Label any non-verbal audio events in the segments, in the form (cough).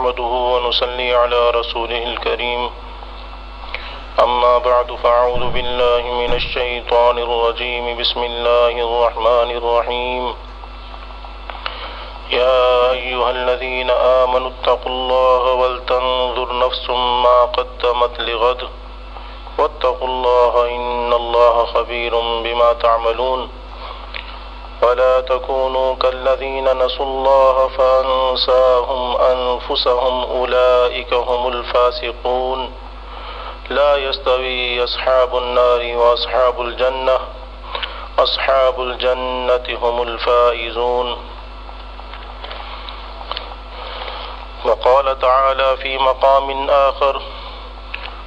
نحمده ونصلي على رسوله الكريم. أما بعد فأعوذ بالله من الشيطان الرجيم. بسم الله الرحمن الرحيم. يا أيها الذين آمنوا اتقوا الله ولتنظر نفس ما قدمت لغد. واتقوا الله إن الله خبير بما تعملون. ولا تكونوا كالذين نسوا الله فأنساهم أنفسهم أولئك هم الفاسقون. لا يستوي أصحاب النار وأصحاب الجنة. أصحاب الجنة هم الفائزون. وقال تعالى في مقام آخر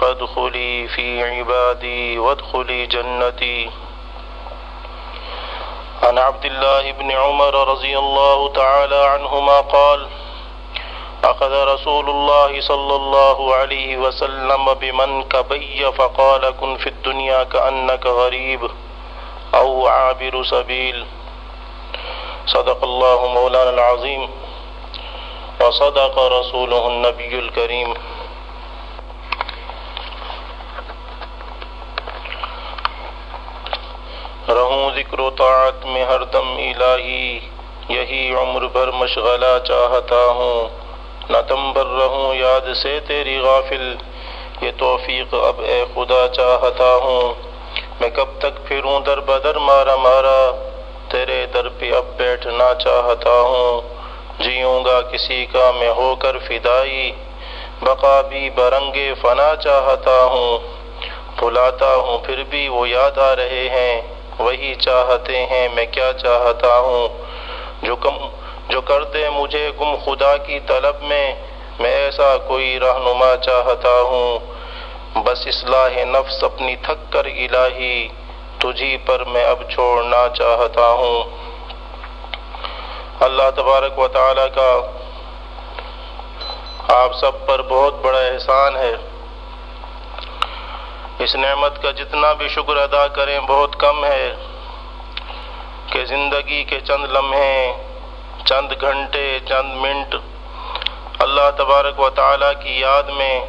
فادخلي في عبادي وادخلي جنتي. عن عبد الله بن عمر رضي الله تعالى عنهما قال أخذ رسول الله صلى الله عليه وسلم بمن كبي فقال كن في الدنيا كأنك غريب أو عابر سبيل. صدق الله مولانا العظيم. وصدق رسوله النبي الكريم. رہوں ذکر و طاعت میں ہر دم الہی، یہی عمر بھر مشغلہ چاہتا ہوں۔ نہ تمبر رہوں یاد سے تیری غافل، یہ توفیق اب اے خدا چاہتا ہوں۔ میں کب تک پھروں در بدر مارا مارا، تیرے در پہ اب بیٹھنا چاہتا ہوں۔ جیوں گا کسی کا میں ہو کر فدائی، بقا بھی برنگے فنا چاہتا ہوں۔ بھلاتا ہوں پھر بھی وہ یاد آ رہے ہیں۔ وہی چاہتے ہیں، میں کیا چاہتا ہوں؟ جو کم، جو کر دے مجھے گم خدا کی طلب میں میں ایسا کوئی رہنما چاہتا ہوں۔ بس اصلاح نفس، اپنی تھک کر الہی، تجھی پر میں اب چھوڑنا چاہتا ہوں۔ اللہ تبارک و تعالی کا آپ سب پر بہت بڑا احسان ہے۔ اس نعمت کا جتنا بھی شکر ادا کریں، بہت کم ہے کہ زندگی کے چند لمحے، چند گھنٹے، چند منٹ اللہ تبارک و تعالیٰ کی یاد میں،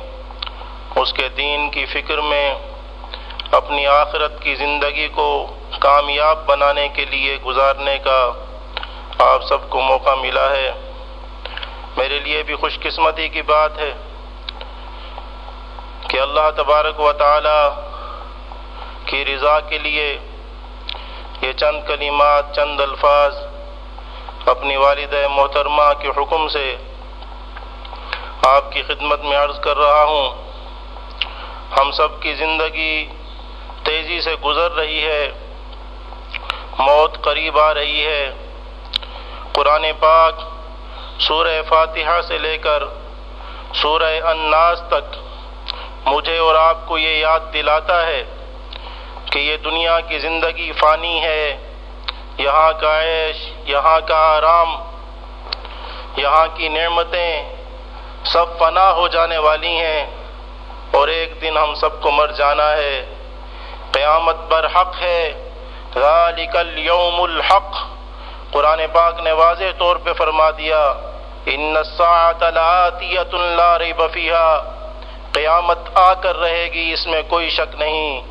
اس کے دین کی فکر میں، اپنی آخرت کی زندگی کو کامیاب بنانے کے لیے گزارنے کا آپ سب کو موقع ملا ہے۔ میرے لیے بھی خوش قسمتی کی بات ہے۔ کہ اللہ تبارک و تعالی کی رضا کے لیے یہ چند کلمات، چند الفاظ اپنی والد محترمہ کے حکم سے آپ کی خدمت میں عرض کر رہا ہوں۔ ہم سب کی زندگی تیزی سے گزر رہی ہے، موت قریب آ رہی ہے۔ قرآن پاک سورہ فاتحہ سے لے کر سورہ الناس تک مجھے اور آپ کو یہ یاد دلاتا ہے کہ یہ دنیا کی زندگی فانی ہے۔ یہاں کا عیش، یہاں کا آرام، یہاں کی نعمتیں سب فنا ہو جانے والی ہیں۔ اور ایک دن ہم سب کو مر جانا ہے۔ قیامت بر حق ہے۔ ذالک اليوم الحق۔ قرآن پاک نے واضح طور پہ فرما دیا، ان الساعة لآتیت لا ریب فیہا۔ قیامت آ کر رہے گی، اس میں کوئی شک نہیں۔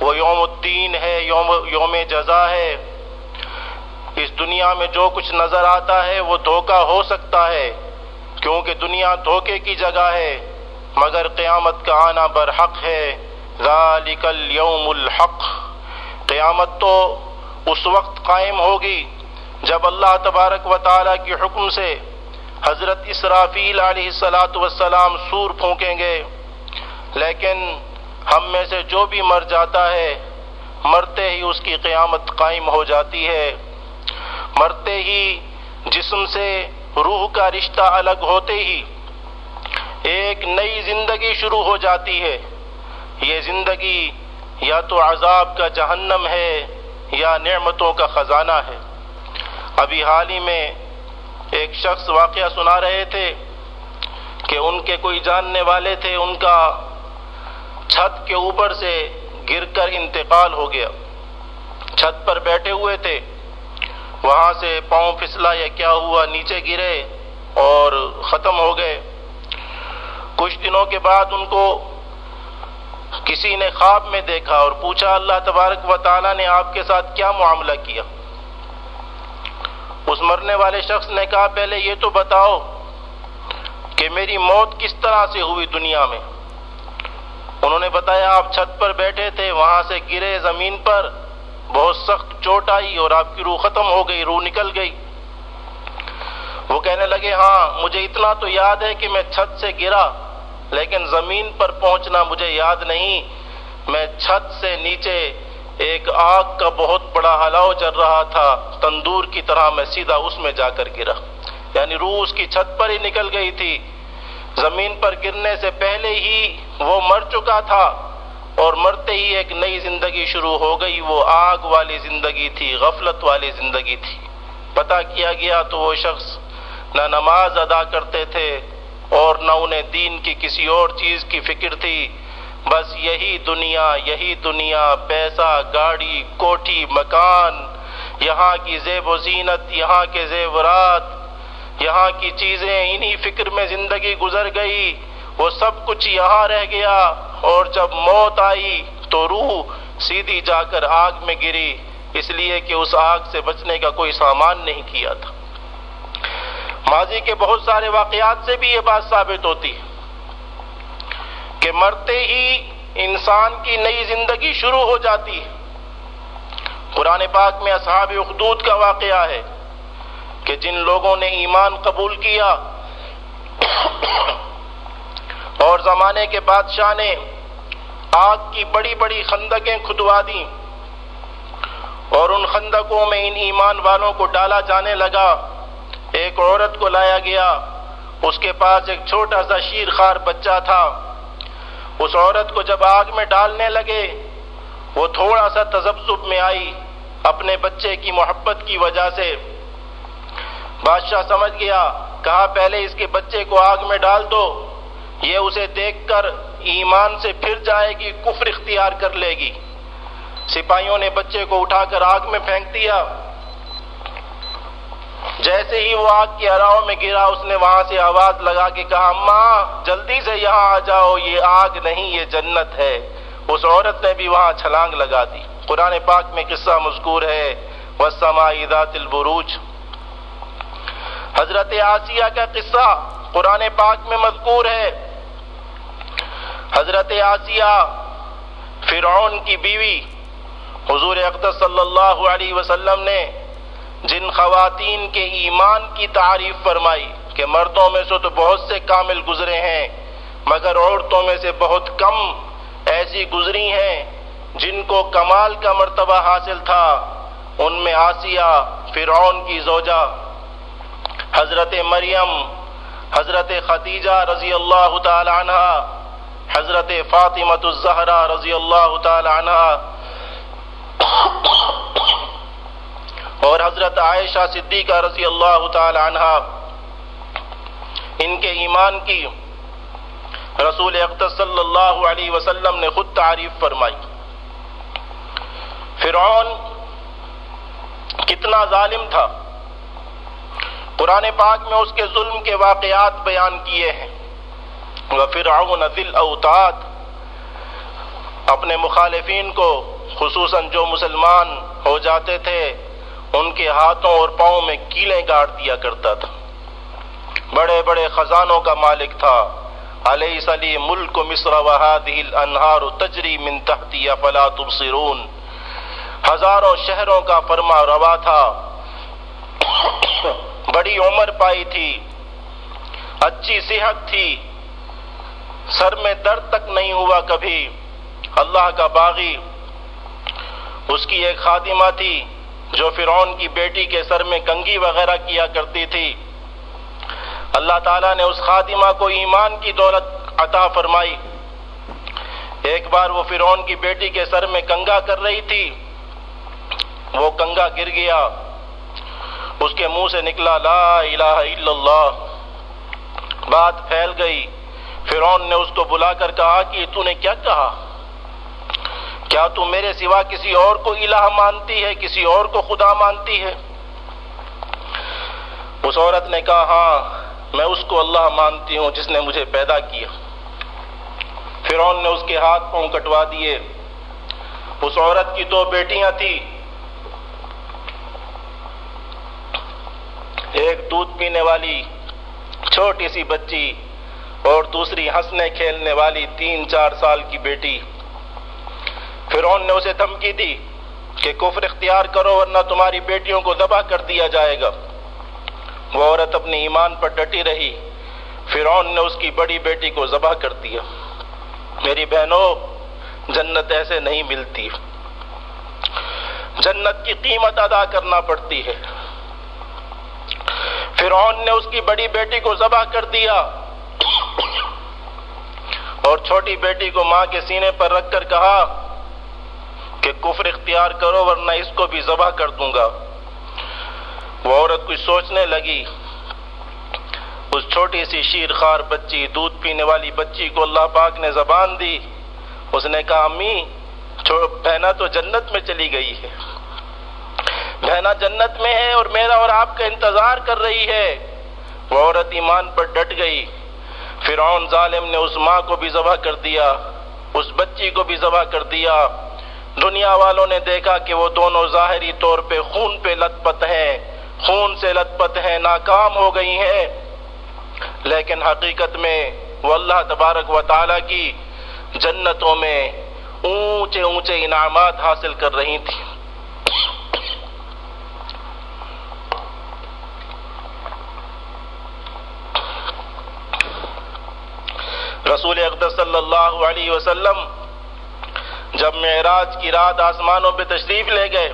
وہ یوم الدین ہے، یوم یوم جزا ہے۔ اس دنیا میں جو کچھ نظر آتا ہے، وہ دھوکہ ہو سکتا ہے، کیونکہ دنیا دھوکے کی جگہ ہے۔ مگر قیامت کا آنا برحق ہے۔ ذالک اليوم الحق۔ قیامت تو اس وقت قائم ہوگی، جب اللہ تبارک و تعالیٰ کے حکم سے حضرت اسرافیل علیہ السلاۃ والسلام سور پھونکیں گے۔ لیکن ہم میں سے جو بھی مر جاتا ہے، مرتے ہی اس کی قیامت قائم ہو جاتی ہے۔ مرتے ہی جسم سے روح کا رشتہ الگ ہوتے ہی ایک نئی زندگی شروع ہو جاتی ہے۔ یہ زندگی یا تو عذاب کا جہنم ہے یا نعمتوں کا خزانہ ہے۔ ابھی حال ہی میں ایک شخص واقعہ سنا رہے تھے کہ ان کے کوئی جاننے والے تھے، ان کا چھت کے اوپر سے گر کر انتقال ہو گیا۔ چھت پر بیٹھے ہوئے تھے۔ وہاں سے پاؤں پھسلا یا کیا ہوا، نیچے گرے اور ختم ہو گئے۔ کچھ دنوں کے بعد ان کو کسی نے خواب میں دیکھا اور پوچھا، اللہ تبارک و تعالیٰ نے آپ کے ساتھ کیا معاملہ کیا؟ اس مرنے والے شخص نے کہا، پہلے یہ تو بتاؤ کہ میری موت کس طرح سے ہوئی دنیا میں؟ انہوں نے بتایا، آپ چھت پر بیٹھے تھے، وہاں سے گرے زمین پر، بہت سخت چوٹ آئی اور آپ کی روح ختم ہو گئی، روح نکل گئی. وہ کہنے لگے ہاں مجھے اتنا تو یاد ہے کہ میں چھت سے گرا، لیکن زمین پر پہنچنا مجھے یاد نہیں، میں چھت سے نیچے ایک آگ کا بہت بڑا ہلاؤ چل رہا تھا، تندور کی طرح میں سیدھا اس میں جا کر گرا۔ یعنی روح اس کی چھت پر ہی نکل گئی تھی۔ زمین پر گرنے سے پہلے ہی وہ مر چکا تھا اور مرتے ہی ایک نئی زندگی شروع ہو گئی۔ وہ آگ والی زندگی تھی، غفلت والی زندگی تھی۔ پتا کیا گیا تو وہ شخص نہ نماز ادا کرتے تھے اور نہ انہیں دین کی کسی اور چیز کی فکر تھی۔ بس یہی دنیا یہی دنیا، پیسہ، گاڑی، کوٹھی، مکان، یہاں کی زیب و زینت، یہاں کے زیورات، یہاں کی چیزیں، انہی فکر میں زندگی گزر گئی، وہ سب کچھ یہاں رہ گیا، اور جب موت آئی تو روح سیدھی جا کر آگ میں گری، اس لیے کہ اس آگ سے بچنے کا کوئی سامان نہیں کیا تھا۔ ماضی کے بہت سارے واقعات سے بھی یہ بات ثابت ہوتی۔ کہ مرتے ہی انسان کی نئی زندگی شروع ہو جاتی ہے۔ قرآن پاک میں اصحاب اخدود کا واقعہ ہے کہ جن لوگوں نے ایمان قبول کیا اور زمانے کے بادشاہ نے آگ کی بڑی بڑی خندقیں کھدوا دی اور ان خندقوں میں ان ایمان والوں کو ڈالا جانے لگا۔ ایک عورت کو لایا گیا، اس کے پاس ایک چھوٹا سا شیر خار بچہ تھا۔ اس عورت کو جب آگ میں ڈالنے لگے، وہ تھوڑا سا تذبذب میں آئی اپنے بچے کی محبت کی وجہ سے۔ بادشاہ سمجھ گیا، کہا، پہلے اس کے بچے کو آگ میں ڈال دو، یہ اسے دیکھ کر ایمان سے پھر جائے گی، کفر اختیار کر لے گی۔ سپاہیوں نے بچے کو اٹھا کر آگ میں پھینک دیا۔ جیسے ہی وہ آگ کی ہراؤں میں گرا، اس نے وہاں سے آواز لگا کے کہا ماں جلدی سے یہاں آ جاؤ، یہ آگ نہیں، یہ جنت ہے۔ اس عورت نے بھی وہاں چھلانگ لگا دی۔ قرآن پاک میں قصہ مذکور ہے وسما ذات البروج۔ حضرت آسیہ کا قصہ قرآن پاک میں مذکور ہے۔ حضرت آسیہ، فرعون کی بیوی، حضور اقدس صلی اللہ علیہ وسلم نے جن خواتین کے ایمان کی تعریف فرمائی کہ مردوں میں سے تو بہت سے کامل گزرے ہیں، مگر عورتوں میں سے بہت کم ایسی گزری ہیں جن کو کمال کا مرتبہ حاصل تھا۔ ان میں آسیہ، فرعون کی زوجہ، حضرت مریم، حضرت خدیجہ رضی اللہ تعالی عنہ، حضرت فاطمت الزہرا رضی اللہ تعالی عنہ اور حضرت عائشہ صدیقہ رضی اللہ تعالی عنہ ان کے ایمان کی رسول اقدس صلی اللہ علیہ وسلم نے خود تعریف فرمائی۔ فرعون کتنا ظالم تھا۔ قرآن پاک میں اس کے ظلم کے واقعات بیان کیے ہیں۔ وفرعون ذی الاوتاد، اپنے مخالفین کو، خصوصاً جو مسلمان ہو جاتے تھے ان کے ہاتھوں اور پاؤں میں کیلیں گاڑ دیا کرتا تھا۔ بڑے بڑے خزانوں کا مالک تھا۔ علیہ سلی ملک مصر وحادی الانہار تجری من تحتی فلا تبصرون۔ ہزاروں شہروں کا فرما روا تھا۔ بڑی عمر پائی تھی۔ اچھی صحت تھی۔ سر میں درد تک نہیں ہوا کبھی۔ اللہ کا باغی۔ اس کی ایک خادمہ تھی۔ جو فرعون کی بیٹی کے سر میں کنگھی وغیرہ کیا کرتی تھی۔ اللہ تعالیٰ نے اس خادمہ کو ایمان کی دولت عطا فرمائی۔ ایک بار وہ فرعون کی بیٹی کے سر میں کنگا کر رہی تھی۔ وہ کنگا گر گیا۔ اس کے منہ سے نکلا، لا الہ الا اللہ۔ بات پھیل گئی۔ فرعون نے اس کو بلا کر کہا کہ تو نے کیا کہا؟ کیا تو میرے سوا کسی اور کو الہ مانتی ہے؟ کسی اور کو خدا مانتی ہے؟ اس عورت نے کہا ہاں میں اس کو اللہ مانتی ہوں جس نے مجھے پیدا کیا۔ فرعون نے اس کے ہاتھ پاؤں کٹوا دیے۔ اس عورت کی دو بیٹیاں تھی ایک دودھ پینے والی چھوٹی سی بچی اور دوسری ہنسنے کھیلنے والی تین چار سال کی بیٹی۔ فرعون نے اسے دھمکی دی کہ کفر اختیار کرو ورنہ تمہاری بیٹیوں کو ذبح کر دیا جائے گا۔ وہ عورت اپنی ایمان پر ڈٹی رہی۔ فرعون نے اس کی بڑی بیٹی کو ذبح کر دیا۔ میری بہنوں، جنت ایسے نہیں ملتی۔ جنت کی قیمت ادا کرنا پڑتی ہے۔ فرعون نے اس کی بڑی بیٹی کو ذبح کر دیا۔ اور چھوٹی بیٹی کو ماں کے سینے پر رکھ کر کہا کہ کفر اختیار کرو ورنہ اس کو بھی ذبح کر دوں گا۔ وہ عورت کچھ سوچنے لگی۔ اس چھوٹی سی شیر خار بچی، دودھ پینے والی بچی کو اللہ پاک نے زبان دی۔ اس نے کہا، امی بہنا تو جنت میں چلی گئی ہے۔ بہنا جنت میں ہے اور میرا اور آپ کا انتظار کر رہی ہے۔ وہ عورت ایمان پر ڈٹ گئی۔ فرعون ظالم نے اس ماں کو بھی ذبح کر دیا، اس بچی کو بھی ذبح کر دیا۔ دنیا والوں نے دیکھا کہ وہ دونوں ظاہری طور پہ خون پہ لت پت ہیں۔ خون سے لت پت ہیں، ناکام ہو گئی ہیں۔ لیکن حقیقت میں وہ اللہ تبارک و تعالی کی جنتوں میں اونچے اونچے انعامات حاصل کر رہی تھی رسول اقدس صلی اللہ علیہ وسلم جب معراج کی رات آسمانوں پہ تشریف لے گئے،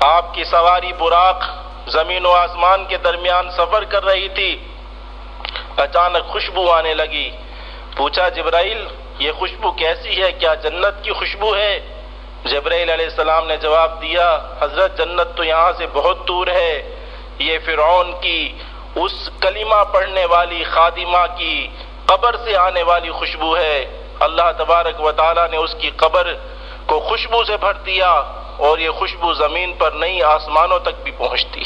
آپ کی سواری براق زمین و آسمان کے درمیان سفر کر رہی تھی، اچانک خوشبو آنے لگی۔ پوچھا جبرائیل، یہ خوشبو کیسی ہے؟ کیا جنت کی خوشبو ہے؟ جبرائیل علیہ السلام نے جواب دیا، حضرت جنت تو یہاں سے بہت دور ہے۔ یہ فرعون کی اس کلمہ پڑھنے والی خادمہ کی قبر سے آنے والی خوشبو ہے۔ اللہ تبارک و تعالی نے اس کی قبر کو خوشبو سے بھر دیا اور یہ خوشبو زمین پر نئی آسمانوں تک بھی پہنچتی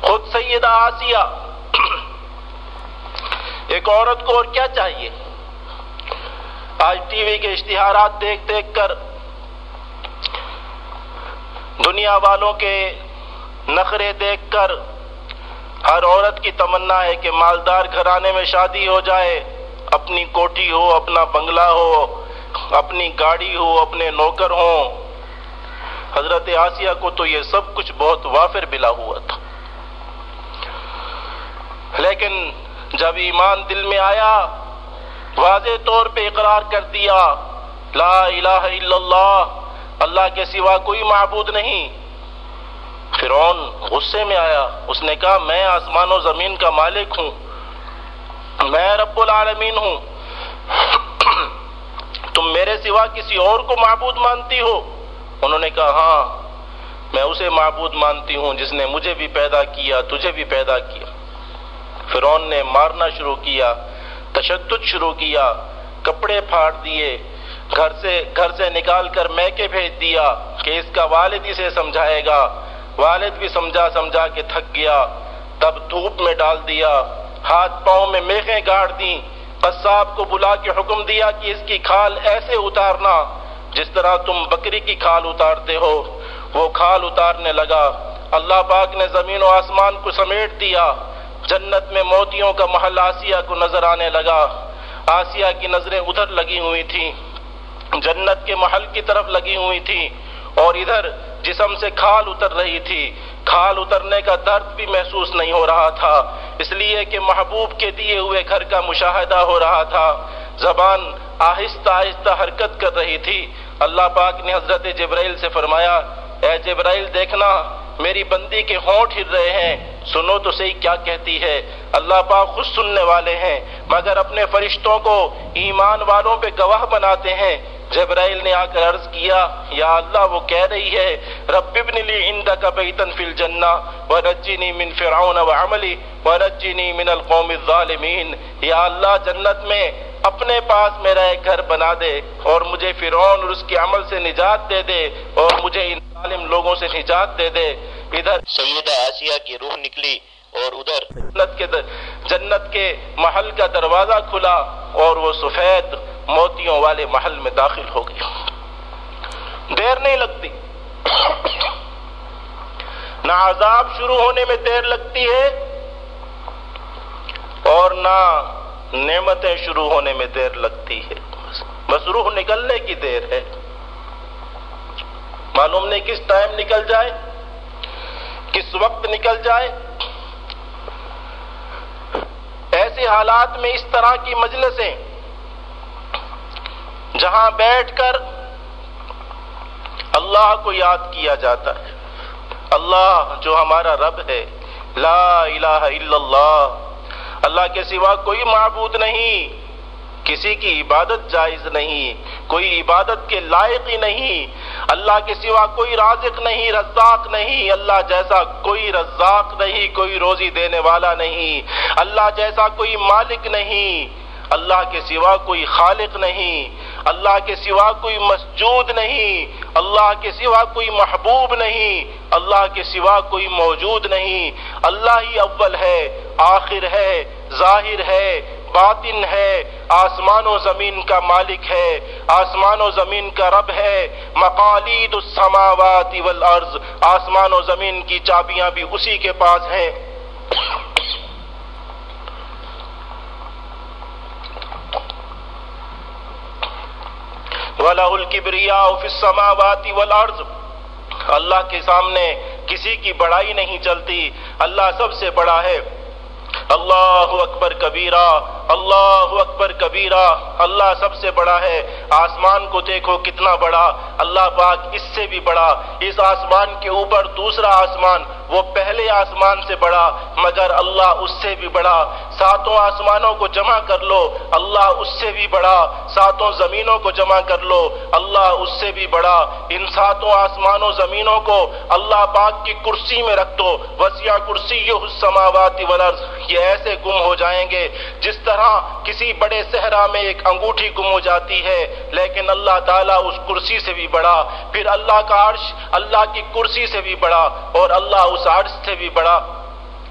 خود سیدہ آسیہ، ایک عورت کو اور کیا چاہیے؟ آج ٹی وی کے اشتہارات دیکھ دیکھ کر دنیا والوں کے نخرے دیکھ کر ہر عورت کی تمنا ہے کہ مالدار گھرانے میں شادی ہو جائے۔ اپنی کوٹھی ہو، اپنا بنگلہ ہو، اپنی گاڑی ہو، اپنے نوکر ہوں۔ حضرت آسیہ کو تو یہ سب کچھ بہت وافر بلا ہوا تھا۔ لیکن جب ایمان دل میں آیا، واضح طور پہ اقرار کر دیا، لا الہ الا اللہ اللہ کے سوا کوئی معبود نہیں۔ فرعون غصے میں آیا، اس نے کہا، میں آسمان و زمین کا مالک ہوں۔ میں رب العالمین ہوں۔ تم میرے سوا کسی اور کو معبود مانتی ہو؟ انہوں نے کہا ہاں میں اسے معبود مانتی ہوں جس نے مجھے بھی پیدا کیا، تجھے بھی پیدا کیا۔ فرعون نے مارنا شروع کیا، تشدد شروع کیا، کپڑے پھاڑ دیے، گھر سے گھر سے نکال کر میکے بھیج دیا کہ اس کا والد اسے سمجھائے گا۔ والد بھی سمجھا سمجھا کے تھک گیا، تب دھوپ میں ڈال دیا۔ ہاتھ پاؤں میں میخیں گاڑ دی قصاب کو بلا کے حکم دیا کہ اس کی کھال ایسے اتارنا جس طرح تم بکری کی کھال اتارتے ہو۔ وہ کھال اتارنے لگا۔ اللہ پاک نے زمین و آسمان کو سمیٹ دیا۔ جنت میں موتیوں کا محل آسیہ کو نظر آنے لگا۔ آسیہ کی نظریں ادھر لگی ہوئی تھی جنت کے محل کی طرف لگی ہوئی تھی اور ادھر جسم سے کھال اتر رہی تھی۔ کھال اترنے کا درد بھی محسوس نہیں ہو رہا تھا، اس لیے کہ محبوب کے دیے ہوئے گھر کا مشاہدہ ہو رہا تھا۔ زبان آہستہ آہستہ حرکت کر رہی تھی۔ اللہ پاک نے حضرت جبرائیل سے فرمایا، اے جبرائیل، دیکھنا میری بندی کے ہونٹ ہر رہے ہیں۔ سنو تو صحیح کیا کہتی ہے۔ اللہ پاک خود سننے والے ہیں، مگر اپنے فرشتوں کو ایمان والوں پہ گواہ بناتے ہیں۔ جبرائیل نے آ کر عرض کیا، یا اللہ، وہ کہہ رہی ہے، رب ابن لی عندک بیتن فی الجنہ، ونجنی من فرعون وعملی، ونجنی من القوم الظالمین۔ یا اللہ، جنت میں اپنے پاس میرا ایک گھر بنا دے، اور مجھے فرعون اور اس کے عمل سے نجات دے دے، اور مجھے ظالم لوگوں سے نجات دے دے۔ ادھر سیدہ آسیہ کی روح نکلی اور ادھر جنت کے جنت کے محل کا دروازہ کھلا اور وہ سفید موتیوں والے محل میں داخل ہو گئی دیر نہیں لگتی۔ نہ عذاب شروع ہونے میں دیر لگتی ہے اور نہ نعمتیں شروع ہونے میں دیر لگتی ہے۔ بس روح نکلنے کی دیر ہے۔ معلوم نہیں کس ٹائم نکل جائے، کس وقت نکل جائے۔ ایسے حالات میں اس طرح کی مجلسیں جہاں بیٹھ کر اللہ کو یاد کیا جاتا ہے۔ اللہ جو ہمارا رب ہے، لا الہ الا اللہ اللہ کے سوا کوئی معبود نہیں۔ کسی کی عبادت جائز نہیں، کوئی عبادت کے لائق ہی نہیں، اللہ کے سوا کوئی رازق نہیں، رزاق نہیں، اللہ جیسا کوئی رزاق نہیں، کوئی روزی دینے والا نہیں، اللہ جیسا کوئی مالک نہیں، اللہ کے سوا کوئی خالق نہیں، اللہ کے سوا کوئی مسجود نہیں، اللہ کے سوا کوئی محبوب نہیں، اللہ کے سوا کوئی موجود نہیں، اللہ ہی اول ہے، آخر ہے، ظاہر ہے باطن ہے، آسمان و زمین کا مالک ہے، آسمان و زمین کا رب ہے، مقالید السماوات والارض، آسمان و زمین کی چابیاں بھی اسی کے پاس ہیں۔ وَلَهُ الْكِبْرِيَاءُ فِي السَّمَاوَاتِ وَالْأَرْضِ۔ اللہ کے سامنے کسی کی بڑائی نہیں چلتی، اللہ سب سے بڑا ہے۔ اللہ اکبر کبیرہ، اللہ اکبر کبیرہ، اللہ سب سے بڑا ہے۔ آسمان کو دیکھو کتنا بڑا، اللہ پاک اس سے بھی بڑا۔ اس آسمان کے اوپر دوسرا آسمان، وہ پہلے آسمان سے بڑا، مگر اللہ اس سے بھی بڑا۔ ساتوں آسمانوں کو جمع کر لو، اللہ اس سے بھی بڑا۔ ساتوں زمینوں کو جمع کر لو، اللہ اس سے بھی بڑا۔ ان ساتوں آسمانوں زمینوں کو اللہ پاک کی کرسی میں رکھ دو۔ وسیع کرسی السماوات والارض۔ یہ ایسے گم ہو جائیں گے جس طرح کسی بڑے صحرا میں ایک انگوٹھی گم ہو جاتی ہے، لیکن اللہ تعالیٰ اس کرسی سے بھی بڑا، پھر اللہ کا عرش اللہ کی کرسی سے بھی بڑا، اور اللہ اس عرش سے بھی بڑا۔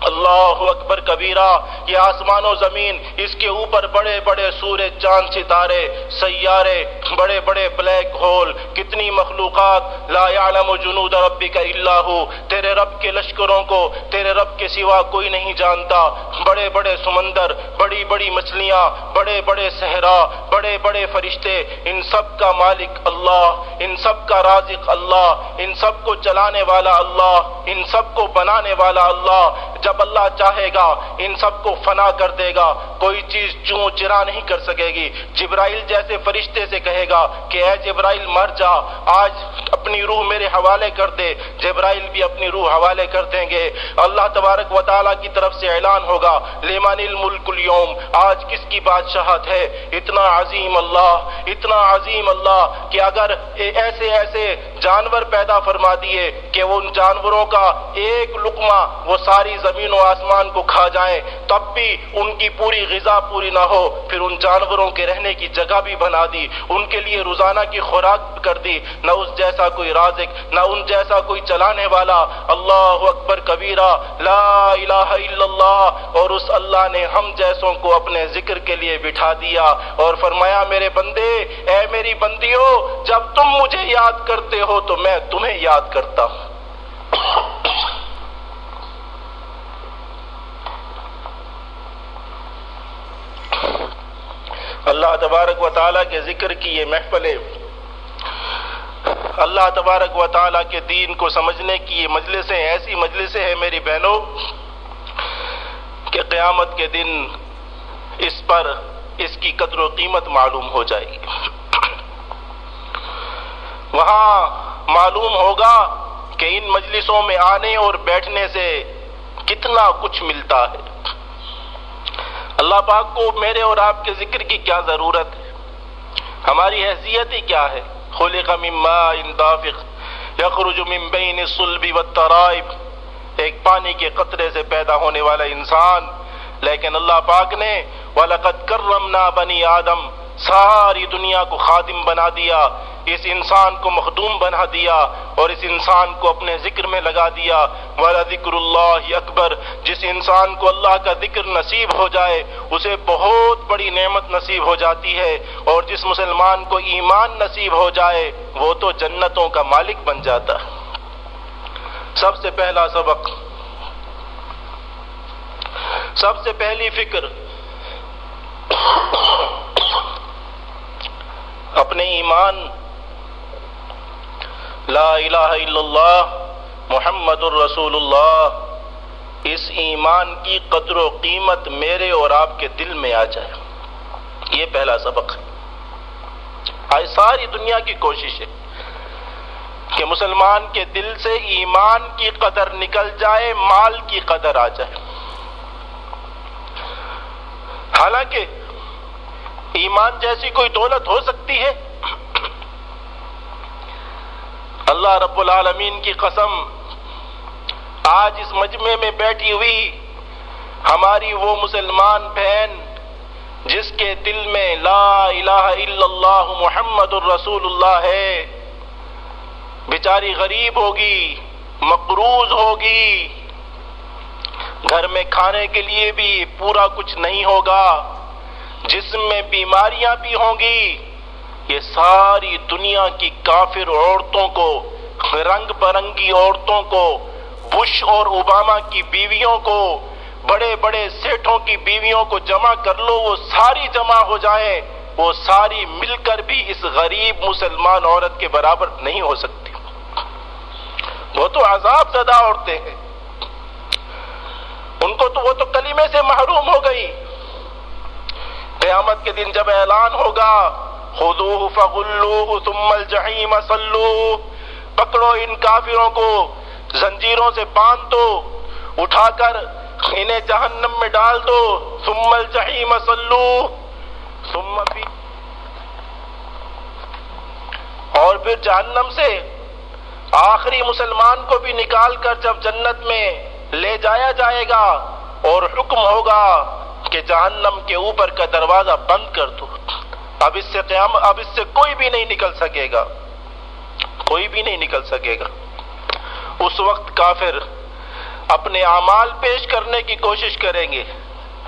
اللہ اکبر کبیرہ، یہ آسمان و زمین، اس کے اوپر بڑے بڑے سورج، چاند، ستارے، سیارے، بڑے بڑے بلیک ہول، کتنی مخلوقات، لا يعلم جنود ربک الا ہو، تیرے رب کے لشکروں کو، تیرے رب کے سوا کوئی نہیں جانتا، بڑے بڑے سمندر، بڑی بڑی مچھلیاں، بڑے بڑے صحرا، بڑے بڑے فرشتے، ان سب کا مالک اللہ، ان سب کا رازق اللہ، ان سب کو چلانے والا اللہ، ان سب کو بنانے والا اللہ، جب اللہ چاہے گا، ان سب کو فنا کر دے گا۔ کوئی چیز چون چرا نہیں کر سکے گی۔ جبرائیل جیسے فرشتے سے کہے گا کہ، اے جبرائیل، مر جا۔ آج اپنی روح میرے حوالے کر دے۔ جبرائیل بھی اپنی روح حوالے کر دیں گے۔ اللہ تبارک و تعالیٰ کی طرف سے اعلان ہوگا لیمان الملک اليوم آج کس کی بادشاہت ہے؟ اتنا عظیم اللہ، اتنا عظیم اللہ کہ اگر ایسے ایسے جانور پیدا فرما دیے کہ وہ ان جانوروں کا ایک لقمہ، وہ ساری زمین و آسمان کو کھا جائیں، تب بھی ان کی پوری غذا پوری نہ ہو۔ پھر ان جانوروں کے رہنے کی جگہ بھی بنا دی، ان کے لیے روزانہ کی خوراک کر دی۔ نہ اس جیسا کوئی رازق، نہ ان جیسا کوئی چلانے والا۔ اللہ اکبر کبیرہ، لا الہ الا اللہ۔ اور اس اللہ نے ہم جیسوں کو اپنے ذکر کے لیے بٹھا دیا۔ اور فرمایا، میرے بندے، اے میری بندیوں جب تم مجھے یاد کرتے ہو تو میں تمہیں یاد کرتا ہوں۔ اللہ تبارک و تعالیٰ کے ذکر کی یہ محفلیں، اللہ تبارک و تعالیٰ کے دین کو سمجھنے کی یہ مجلسیں، ایسی مجلسیں ہیں میری بہنوں، کہ قیامت کے دن اس پر اس کی قدر و قیمت معلوم ہو جائے گی۔ وہاں معلوم ہوگا کہ ان مجلسوں میں آنے اور بیٹھنے سے کتنا کچھ ملتا ہے۔ اللہ پاک کو میرے اور آپ کے ذکر کی کیا ضرورت ہے؟ ہماری حیثیت ہی کیا ہے؟ خلق من ماء دافق، یخرج من بین الصلب والترائب۔ ایک پانی کے قطرے سے پیدا ہونے والا انسان، لیکن اللہ پاک نے، وَلَقَدْ كَرَّمْنَا بَنِي آدم ساری دنیا کو خادم بنا دیا، اس انسان کو مخدوم بنا دیا اور اس انسان کو اپنے ذکر میں لگا دیا۔ والا ذکر اللہ اکبر جس انسان کو اللہ کا ذکر نصیب ہو جائے، اسے بہت بڑی نعمت نصیب ہو جاتی ہے۔ اور جس مسلمان کو ایمان نصیب ہو جائے، وہ تو جنتوں کا مالک بن جاتا۔ سب سے پہلا سبق۔ سب سے پہلی فکر۔ اپنے ایمان، لا الہ الا اللہ، محمد الرسول اللہ، اس ایمان کی قدر و قیمت میرے اور آپ کے دل میں آ جائے۔ یہ پہلا سبق ہے۔ آج ساری دنیا کی کوشش ہے کہ مسلمان کے دل سے ایمان کی قدر نکل جائے، مال کی قدر آ جائے۔ حالانکہ ایمان جیسی کوئی دولت ہو سکتی ہے؟ اللہ رب العالمین کی قسم، آج اس مجمع میں بیٹھی ہوئی ہماری وہ مسلمان بہن جس کے دل میں لا الہ الا اللہ محمد الرسول اللہ ہے، بیچاری غریب ہوگی، مقروض ہوگی، گھر میں کھانے کے لیے بھی پورا کچھ نہیں ہوگا۔ جسم میں بیماریاں بھی ہوں گی، یہ ساری دنیا کی کافر عورتوں کو، رنگ برنگی عورتوں کو، بش اور اوباما کی بیویوں کو، بڑے بڑے سیٹھوں کی بیویوں کو جمع کر لو، وہ ساری جمع ہو جائیں وہ ساری مل کر بھی اس غریب مسلمان عورت کے برابر نہیں ہو سکتی۔ وہ تو عذاب زدہ عورتیں ہیں۔ ان کو تو وہ تو کلیمے سے محروم ہو گئی۔ قیامت کے دن جب اعلان ہوگا خذوہ فغلوہ ثم الجحیم صلوہ پکڑو ان کافروں کو، زنجیروں سے باندھ دو اٹھا کر انہیں جہنم میں ڈال دو، ثم الجحیم صلوہ ثم بھی اور پھر جہنم سے آخری مسلمان کو بھی نکال کر جب جنت میں لے جایا جائے گا اور حکم ہوگا کہ جہنم کے اوپر کا دروازہ بند کر دو۔ اب اس سے قیام، اب اس سے کوئی بھی نہیں نکل سکے گا۔ کوئی بھی نہیں نکل سکے گا۔ اس وقت کافر اپنے اعمال پیش کرنے کی کوشش کریں گے۔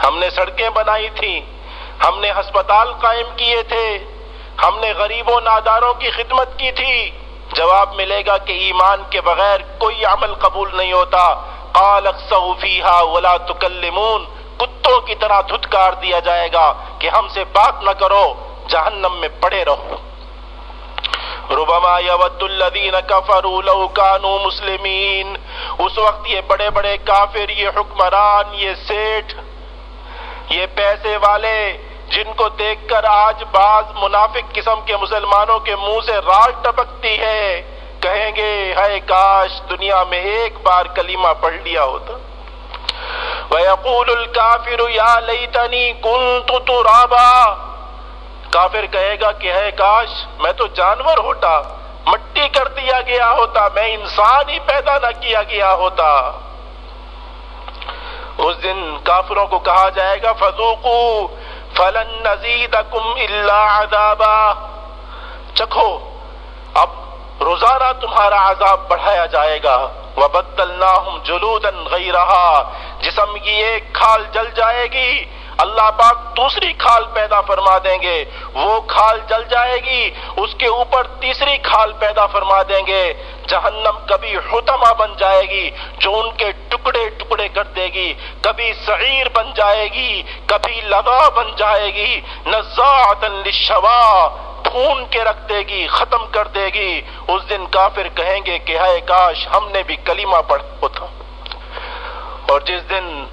ہم نے سڑکیں بنائی تھی، ہم نے ہسپتال قائم کیے تھے، ہم نے غریبوں ناداروں کی خدمت کی تھی۔ جواب ملے گا کہ ایمان کے بغیر کوئی عمل قبول نہیں ہوتا۔ قال فیہا ولا تکلمون۔ کتوں کی طرح دھتکار دیا جائے گا کہ ہم سے بات نہ کرو، جہنم میں پڑے رہو۔ ربما یود الذین کفروا لو کانوا مسلمین۔ اس وقت یہ بڑے بڑے کافر، یہ حکمران، یہ سیٹھ، یہ پیسے والے، جن کو دیکھ کر آج بعض منافق قسم کے مسلمانوں کے منہ سے راج ٹپکتی ہے، کہیں گے ہے کاش، دنیا میں ایک بار کلمہ پڑھ لیا ہوتا۔ وَيَقُولُ الْكَافِرُ يَا لَيْتَنِي كُنْتُ تُرَابًا کافر کہے گا کہ ہے کاش میں تو جانور ہوتا، مٹی کر دیا گیا ہوتا، میں انسان ہی پیدا نہ کیا گیا ہوتا۔ اس دن کافروں کو کہا جائے گا فضوقو فلن نزیدکم الا عذابا۔ چکھو، اب روزانہ تمہارا عذاب بڑھایا جائے گا۔ وَبَدَّلْنَاهُمْ جلودا غَيْرَهَا جسم کی ایک کھال جل جائے گی اللہ پاک دوسری کھال پیدا فرما دیں گے۔ وہ کھال جل جائے گی، اس کے اوپر تیسری کھال پیدا فرما دیں گے۔ جہنم کبھی حتمہ بن جائے گی، جو ان کے ٹکڑے ٹکڑے کر دے گی۔ کبھی سعیر بن جائے گی، کبھی لگا بن جائے گی۔ نزاعتن للشوا پھون کے رکھ دے گی، ختم کر دے گی۔ اس دن کافر کہیں گے کہ ہے کاش ہم نے بھی کلمہ پڑھ ہوتا۔ اور جس دن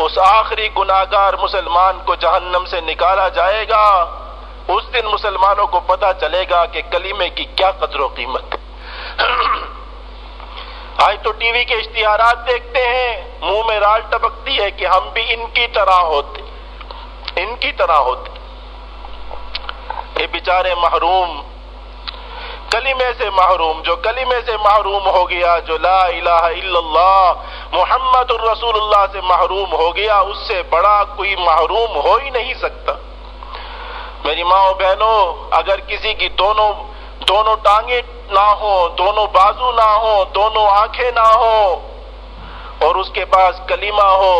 اس آخری گناہگار مسلمان کو جہنم سے نکالا جائے گا۔ اس دن مسلمانوں کو پتا چلے گا کہ کلیمے کی کیا قدر و قیمت۔ آج تو ٹی وی کے اشتہارات دیکھتے ہیں۔ منہ میں رال ٹپکتی ہے کہ ہم بھی ان کی طرح ہوتے۔ ان کی طرح ہوتے۔ یہ بیچارے محروم کلمے سے محروم، جو کلمے سے محروم ہو گیا، جو لا الہ الا اللہ، محمد الرسول اللہ سے محروم ہو گیا، اس سے بڑا کوئی محروم ہو ہی نہیں سکتا۔ میری ماں بہنوں، اگر کسی کی دونوں دونوں ٹانگیں نہ ہو دونوں بازو نہ ہو دونوں آنکھیں نہ ہو اور اس کے پاس کلمہ ہو،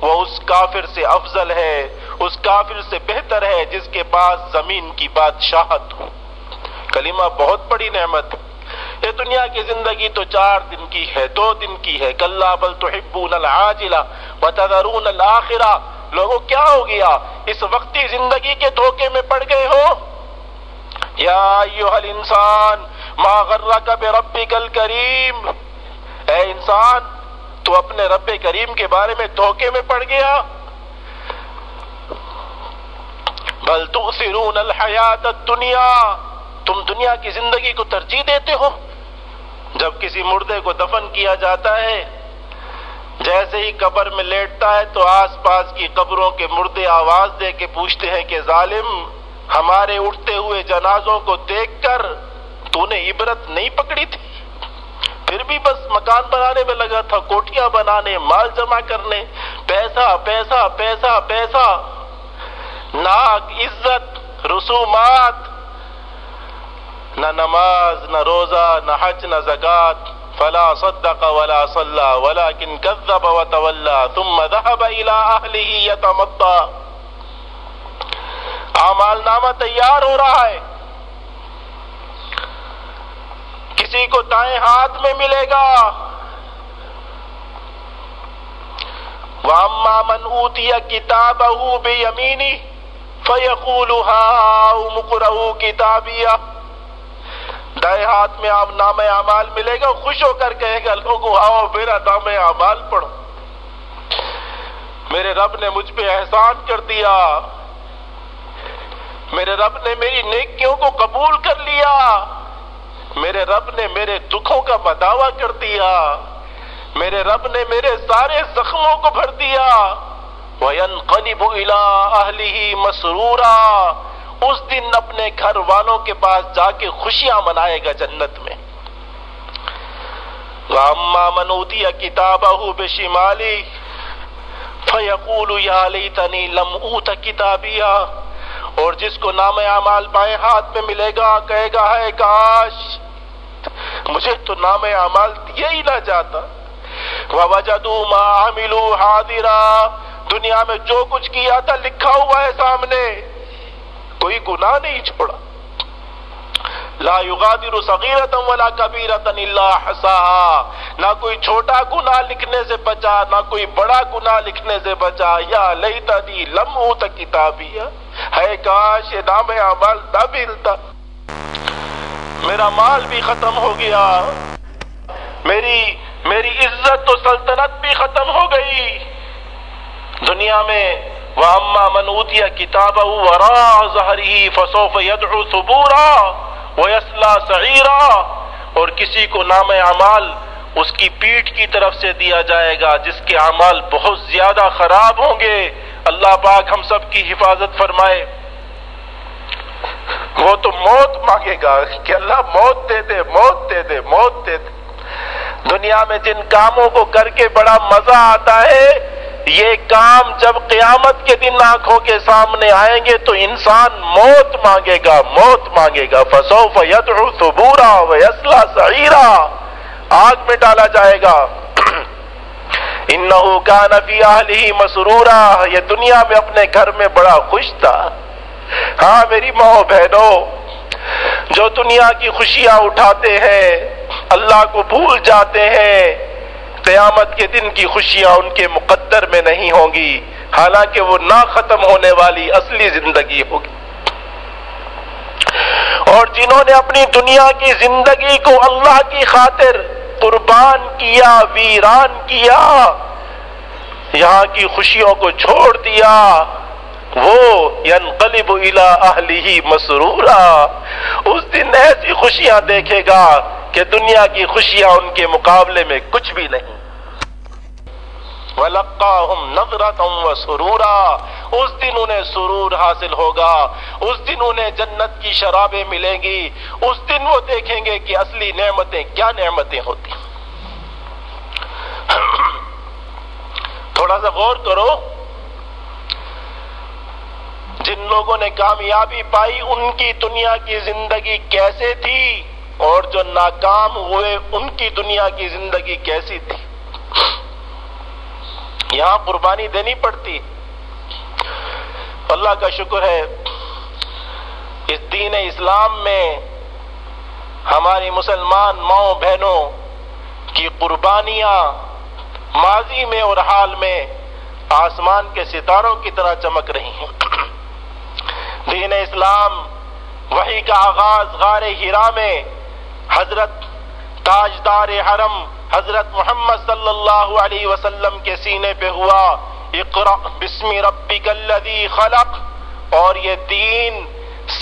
وہ اس کافر سے افضل ہے، اس کافر سے بہتر ہے، جس کے پاس زمین کی بادشاہت ہو۔ کلمہ بہت بڑی نعمت یہ دنیا کی زندگی تو چار دن کی ہے، دو دن کی ہے۔ کلّا بل تحبون العاجلہ وتذرون الاخرہ۔ لوگوں، کیا ہو گیا؟ اس وقتی زندگی کے دھوکے میں پڑ گئے ہو؟ یا ایوہ الانسان، ما غرک بربک الکریم۔ اے انسان، تو اپنے رب کریم کے بارے میں دھوکے میں پڑ گیا۔ بل تؤثرون الحیات الدنیا۔ تم دنیا کی زندگی کو ترجیح دیتے ہو۔ جب کسی مردے کو دفن کیا جاتا ہے، جیسے ہی قبر میں لیٹتا ہے تو آس پاس کی قبروں کے مردے آواز دے کے پوچھتے ہیں کہ ظالم، ہمارے اٹھتے ہوئے جنازوں کو دیکھ کر تو نے عبرت نہیں پکڑی تھی۔ پھر بھی بس مکان بنانے میں لگا تھا، کوٹیاں بنانے، مال جمع کرنے۔ پیسہ پیسہ پیسہ پیسہ۔ ناک، عزت، رسومات نہ نماز، نہ روزہ، نہ حج، نہ زکات، فلا صدق ولا صلى ولكن كذب وتولى ثم ذهب الى اهله يتمطى اعمال نامہ تیار ہو رہا ہے۔ کسی کو دائیں ہاتھ میں ملے گا۔ وَأَمَّا مَنْ أُوتِيَ كِتَابَهُ بِيَمِينِهِ فَيَقُولُ هَاؤُمُ اقْرَءُوا كِتَابِيَهْ۔ دائیں ہاتھ میں آپ نام اعمال ملے گا، خوش ہو کر کہے گا لوگوں آؤ، میرا نام اعمال پڑھو۔ میرے رب نے مجھ پہ احسان کر دیا۔ میرے رب نے میری نیکیوں کو قبول کر لیا۔ میرے رب نے میرے دکھوں کا بداوا کر دیا۔ میرے رب نے میرے سارے زخموں کو بھر دیا۔ وَيَنْقَلِبُ إِلَىٰ أَهْلِهِ مَسْرُورًا۔ اس دن اپنے گھر والوں کے پاس جا کے خوشیاں منائے گا جنت میں۔ وَأَمَّا مَنْ أُوتِيَ كِتَابَهُ بِشِمَالِهِ فَيَقُولُ يَا لَيْتَنِي لَمْ اور جس کو نام اعمال بائیں ہاتھ میں ملے گا، کہے گا ہے کاش، مجھے تو نام اعمال دیا ہی نہ جاتا۔ وَوَجَدُوا مَا عَمِلُوا حَاضِرًا۔ دنیا میں جو کچھ کیا تھا، لکھا ہوا ہے سامنے۔ کوئی گناہ نہیں چھوڑا۔ لا یغادر صغیرتا ولا کبیرتا الا حساها نہ کوئی چھوٹا گناہ لکھنے سے بچا، نہ کوئی بڑا گناہ لکھنے سے بچا۔ یا لیتا دی لمحو تا کتابیا ہے کاش یہ نام عمل نہ ملتا۔ میرا مال بھی ختم ہو گیا۔ میری میری عزت و سلطنت بھی ختم ہو گئی۔ دنیا میں وَأَمَّا مَنْ أُوتِيَ كِتَابَهُ وَرَاءَ ظَهْرِهِ فَسَوْفَ يَدْعُو ثُبُورًا وَيَصْلَى سَعِيرًا اور کسی کو نام اعمال اس کی پیٹھ کی طرف سے دیا جائے گا جس کے اعمال بہت زیادہ خراب ہوں گے۔ اللہ پاک ہم سب کی حفاظت فرمائے۔ وہ تو موت مانگے گا کہ اللہ موت دے دے، موت دے دے، موت دے دے۔ دنیا میں جن کاموں کو کر کے بڑا مزہ آتا ہے یہ کام جب قیامت کے دن آنکھوں کے سامنے آئیں گے تو انسان موت مانگے گا، موت مانگے گا۔ فسوف یدعو ثبورا ویسلا سعیرا آگ میں ڈالا جائے گا۔ انہو کان فی اہلہ مسرورا۔ یہ دنیا میں اپنے گھر میں بڑا خوش تھا۔ ہاں میری ماں بہنوں، جو دنیا کی خوشیاں اٹھاتے ہیں، اللہ کو بھول جاتے ہیں۔ قیامت کے دن کی خوشیاں ان کے مقدر میں نہیں ہوں گی۔ حالانکہ وہ نہ ختم ہونے والی اصلی زندگی ہوگی۔ اور جنہوں نے اپنی دنیا کی زندگی کو اللہ کی خاطر قربان کیا، ویران کیا، یہاں کی خوشیوں کو چھوڑ دیا۔ وہ ینقلب الى اہلی مسرورا۔ اس دن ایسی خوشیاں دیکھے گا کہ دنیا کی خوشیاں ان کے مقابلے میں کچھ بھی نہیں۔ وَلَقَّاهُمْ نَظْرَةً وَسُرُورًا۔ اس دن انہیں سرور حاصل ہوگا۔ اس دن انہیں جنت کی شرابیں ملیں گی۔ اس دن وہ دیکھیں گے کہ اصلی نعمتیں کیا نعمتیں ہوتی۔ تھوڑا سا غور کرو۔ جن لوگوں نے کامیابی پائی، ان کی دنیا کی زندگی کیسے تھی؟ اور جو ناکام ہوئے، ان کی دنیا کی زندگی کیسی تھی؟ یہاں قربانی دینی پڑتی۔ اللہ کا شکر ہے، اس دین اسلام میں ہماری مسلمان ماؤں بہنوں کی قربانیاں ماضی میں اور حال میں آسمان کے ستاروں کی طرح چمک رہی ہیں۔ دین اسلام وہی کا آغاز غار ہیرا میں حضرت تاجدار حرم حضرت محمد صلی اللہ علیہ وسلم کے سینے پہ ہوا اقرا بسم ربک الذی خلق، اور یہ دین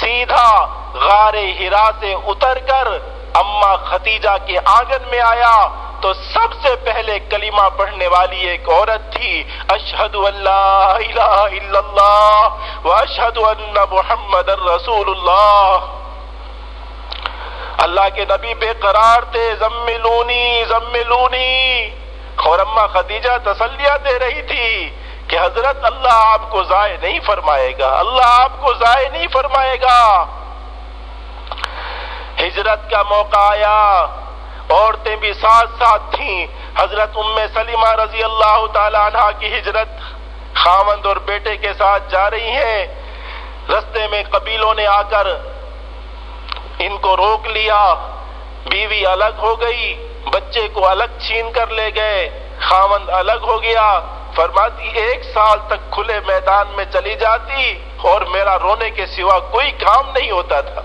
سیدھا غار ہرا سے اتر کر اما ختیجہ کے آنگن میں آیا تو سب سے پہلے کلمہ پڑھنے والی ایک عورت تھی اشہد اللہ الہ الا اللہ و اشہد ان محمد الرسول اللہ۔ اللہ کے نبی بے قرار تھے، زملونی زملونی۔ اور اما خدیجہ تسلیہ دے رہی تھی کہ حضرت اللہ آپ کو ضائع نہیں فرمائے گا، اللہ آپ کو ضائع نہیں فرمائے گا۔ ہجرت کا موقع آیا۔ عورتیں بھی ساتھ ساتھ تھیں۔ حضرت ام سلیمہ رضی اللہ تعالی عنہ کی ہجرت خامند اور بیٹے کے ساتھ جا رہی ہیں رستے میں قبیلوں نے آ کر ان کو روک لیا۔ بیوی الگ ہو گئی۔ بچے کو الگ چھین کر لے گئے۔ خامند الگ ہو گیا۔ فرماتی، ایک سال تک کھلے میدان میں چلی جاتی اور میرا رونے کے سوا کوئی کام نہیں ہوتا تھا۔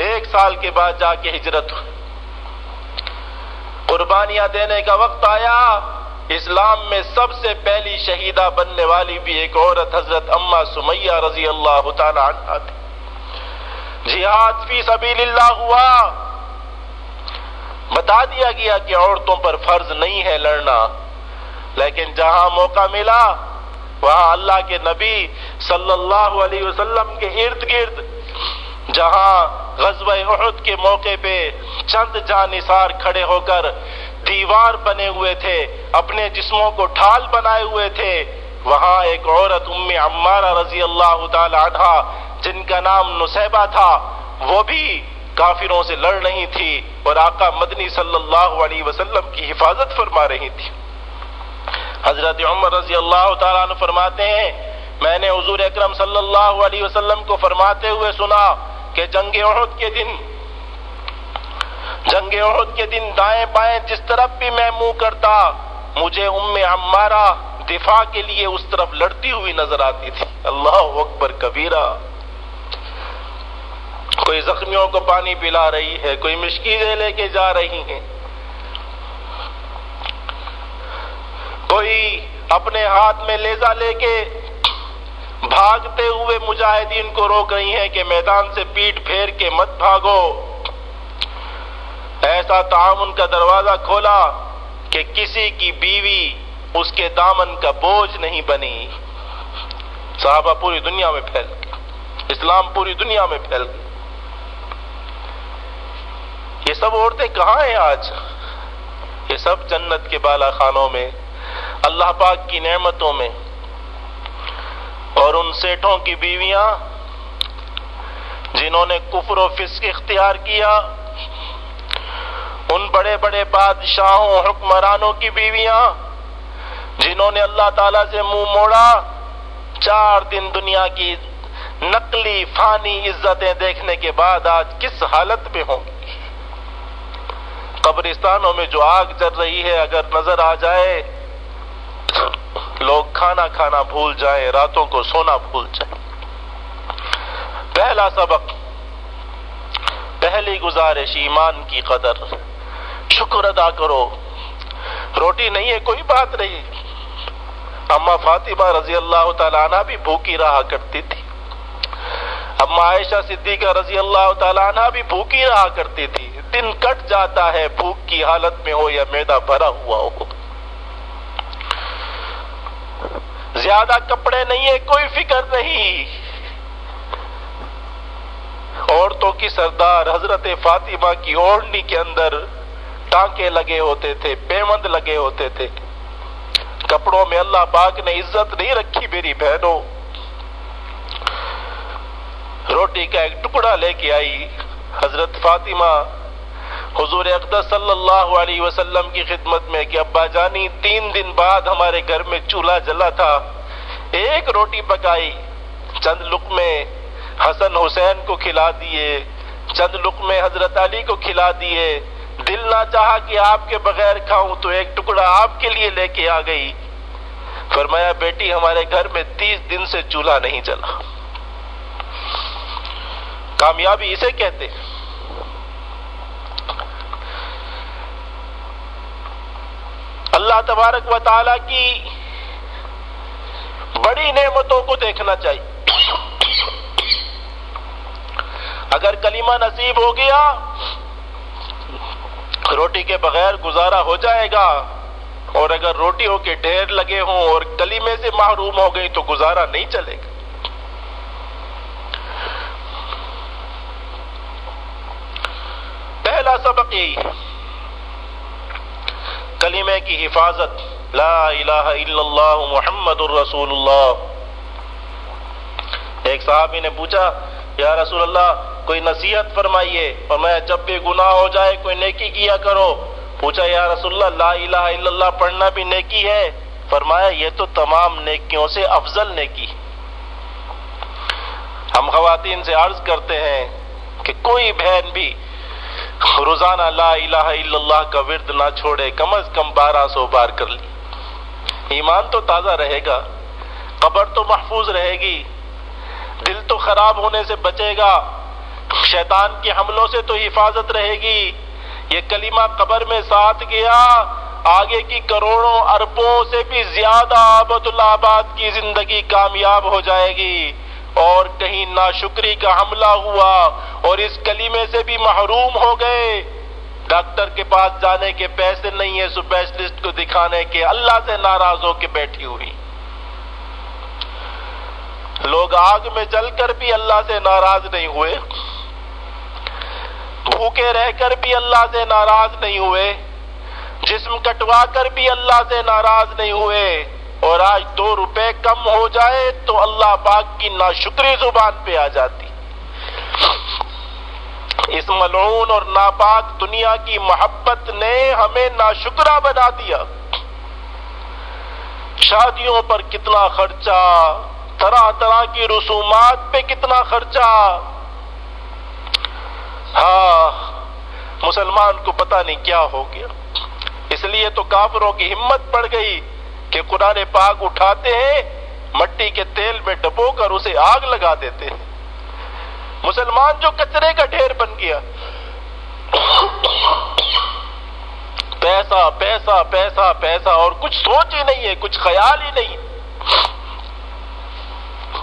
ایک سال کے بعد جا کے ہجرت قربانیاں دینے کا وقت آیا۔ اسلام میں سب سے پہلی شہیدہ بننے والی بھی ایک عورت حضرت اما سمیہ رضی اللہ تعالی عنہ تھی۔ جہاد فی سبیل اللہ ہوا۔ بتا دیا گیا کہ عورتوں پر فرض نہیں ہے لڑنا، لیکن جہاں موقع ملا، وہاں اللہ کے نبی صلی اللہ علیہ وسلم کے ارد گرد جہاں غزوہ احد کے موقع پہ چند جانثار کھڑے ہو کر دیوار بنے ہوئے تھے، اپنے جسموں کو ڈھال بنائے ہوئے تھے۔ وہاں ایک عورت، ام عمارہ رضی اللہ تعالی عنہ، جن کا نام نصیبہ تھا، وہ بھی کافروں سے لڑ رہی تھی اور آقا مدنی صلی اللہ علیہ وسلم کی حفاظت فرما رہی تھی۔ حضرت عمر رضی اللہ تعالیٰ عنہ فرماتے ہیں، میں نے حضور اکرم صلی اللہ علیہ وسلم کو فرماتے ہوئے سنا کہ جنگ عہد کے دن، جنگ عہد کے دن دائیں بائیں جس طرف بھی میں منہ کرتا، مجھے ام عمارہ دفاع کے لیے اس طرف لڑتی ہوئی نظر آتی تھی۔ اللہ اکبر کبیرہ۔ کوئی زخمیوں کو پانی پلا رہی ہے، کوئی مشکیزیں لے کے جا رہی ہیں۔ کوئی اپنے ہاتھ میں لیزا لے کے بھاگتے ہوئے مجاہدین کو روک رہی ہیں کہ میدان سے پیٹ پھیر کے مت بھاگو۔ ایسا تعاون کا دروازہ کھولا کہ کسی کی بیوی اس کے دامن کا بوجھ نہیں بنی۔ صحابہ پوری دنیا میں پھیل گئی اسلام پوری دنیا میں پھیل گئی یہ سب عورتیں کہاں ہیں آج؟ یہ سب جنت کے بالا خانوں میں، اللہ پاک کی نعمتوں میں۔ اور ان سیٹوں کی بیویاں جنہوں نے کفر و فسق اختیار کیا، ان بڑے بڑے بادشاہوں، حکمرانوں کی بیویاں جنہوں نے اللہ تعالی سے منہ موڑا، چار دن دنیا کی نقلی، فانی عزتیں دیکھنے کے بعد آج کس حالت میں ہوں؟ گی قبرستانوں میں جو آگ جل رہی ہے، اگر نظر آ جائے لوگ کھانا کھانا بھول جائیں، راتوں کو سونا بھول جائیں۔ پہلا سبق، پہلی گزارش ایمان کی قدر۔ شکر ادا کرو۔ روٹی نہیں ہے، کوئی بات نہیں۔ اما فاطمہ رضی اللہ تعالیٰ عنہ بھی بھوکی رہا کرتی تھی۔ اما عائشہ صدیقہ رضی اللہ تعالیٰ عنہ بھی بھوکی رہا کرتی تھی۔ دن کٹ جاتا ہے، بھوک کی حالت میں ہو یا میدا بھرا ہوا ہو۔ زیادہ کپڑے نہیں ہے کوئی فکر نہیں۔ عورتوں کی سردار حضرت فاطمہ کی اوڑھنی کے اندر ٹانکے لگے ہوتے تھے، پیمند لگے ہوتے تھے۔ کپڑوں میں اللہ پاک نے عزت نہیں رکھی میری بہنوں۔ روٹی کا ایک ٹکڑا لے کے آئی، حضرت فاطمہ حضور اقدس صلی اللہ علیہ وسلم کی خدمت میں کہ ابا جانی تین دن بعد ہمارے گھر میں چولہا جلا تھا۔ ایک روٹی پکائی، چند لقمے حسن حسین کو کھلا دیے، چند لقمے حضرت علی کو کھلا دیے۔ دل نہ چاہا کہ آپ کے بغیر کھاؤں تو ایک ٹکڑا آپ کے لیے لے کے آ گئی۔ فرمایا، بیٹی، ہمارے گھر میں تیس دن سے چولہا نہیں چلا کامیابی اسے کہتے اللہ تبارک و تعالی کی بڑی نعمتوں کو دیکھنا چاہیے۔ اگر کلمہ نصیب ہو گیا، روٹی کے بغیر گزارا ہو جائے گا، اور اگر روٹیوں کے ڈھیر لگے ہوں اور کلیمے سے محروم ہو گئی تو گزارا نہیں چلے گا۔ پہلا سبق یہی۔ کلیمے کی حفاظت، لا الہ الا اللہ محمد الرسول اللہ۔ ایک صحابی نے پوچھا، یا رسول اللہ، کوئی نصیحت فرمائیے؟ اور میں، جب بھی گناہ ہو جائے، کوئی نیکی کیا کرو؟ پوچھا، یا رسول اللہ، لا الہ الا اللہ پڑھنا بھی نیکی ہے؟ فرمایا، یہ تو تمام نیکیوں سے افضل نیکی۔ ہم خواتین سے عرض کرتے ہیں کہ کوئی بہن بھی روزانہ لا الہ الا اللہ کا ورد نہ چھوڑے، کم از کم بارہ سو بار کر لی۔ ایمان تو تازہ رہے گا، قبر تو محفوظ رہے گی، دل تو خراب ہونے سے بچے گا۔ شیطان کے حملوں سے تو حفاظت رہے گی۔ یہ کلمہ قبر میں ساتھ گیا، آگے کی کروڑوں اربوں سے بھی زیادہ آبد الآباد کی زندگی کامیاب ہو جائے گی۔ اور کہیں ناشکری کا حملہ ہوا اور اس کلیمے سے بھی محروم ہو گئے۔ ڈاکٹر کے پاس جانے کے پیسے نہیں ہے اسپیشلسٹ کو دکھانے کے اللہ سے ناراض ہو کے بیٹھی ہوئی۔ لوگ آگ میں جل کر بھی اللہ سے ناراض نہیں ہوئے۔ بھوکے رہ کر بھی اللہ سے ناراض نہیں ہوئے۔ جسم کٹوا کر بھی اللہ سے ناراض نہیں ہوئے۔ اور آج دو روپے کم ہو جائے تو اللہ پاک کی ناشکری زبان پہ آ جاتی۔ اس ملعون اور ناپاک دنیا کی محبت نے ہمیں ناشکرا بنا دیا۔ شادیوں پر کتنا خرچہ، طرح طرح کی رسومات پہ کتنا خرچہ۔ ہاں مسلمان کو پتہ نہیں کیا ہو گیا۔ اس لیے تو کافروں کی ہمت پڑ گئی۔ کہ قرآن پاک اٹھاتے ہیں، مٹی کے تیل میں ڈبو کر اسے آگ لگا دیتے ہیں۔ مسلمان جو کچرے کا ڈھیر بن گیا۔ پیسہ پیسہ پیسہ پیسہ، اور کچھ سوچ ہی نہیں ہے، کچھ خیال ہی نہیں۔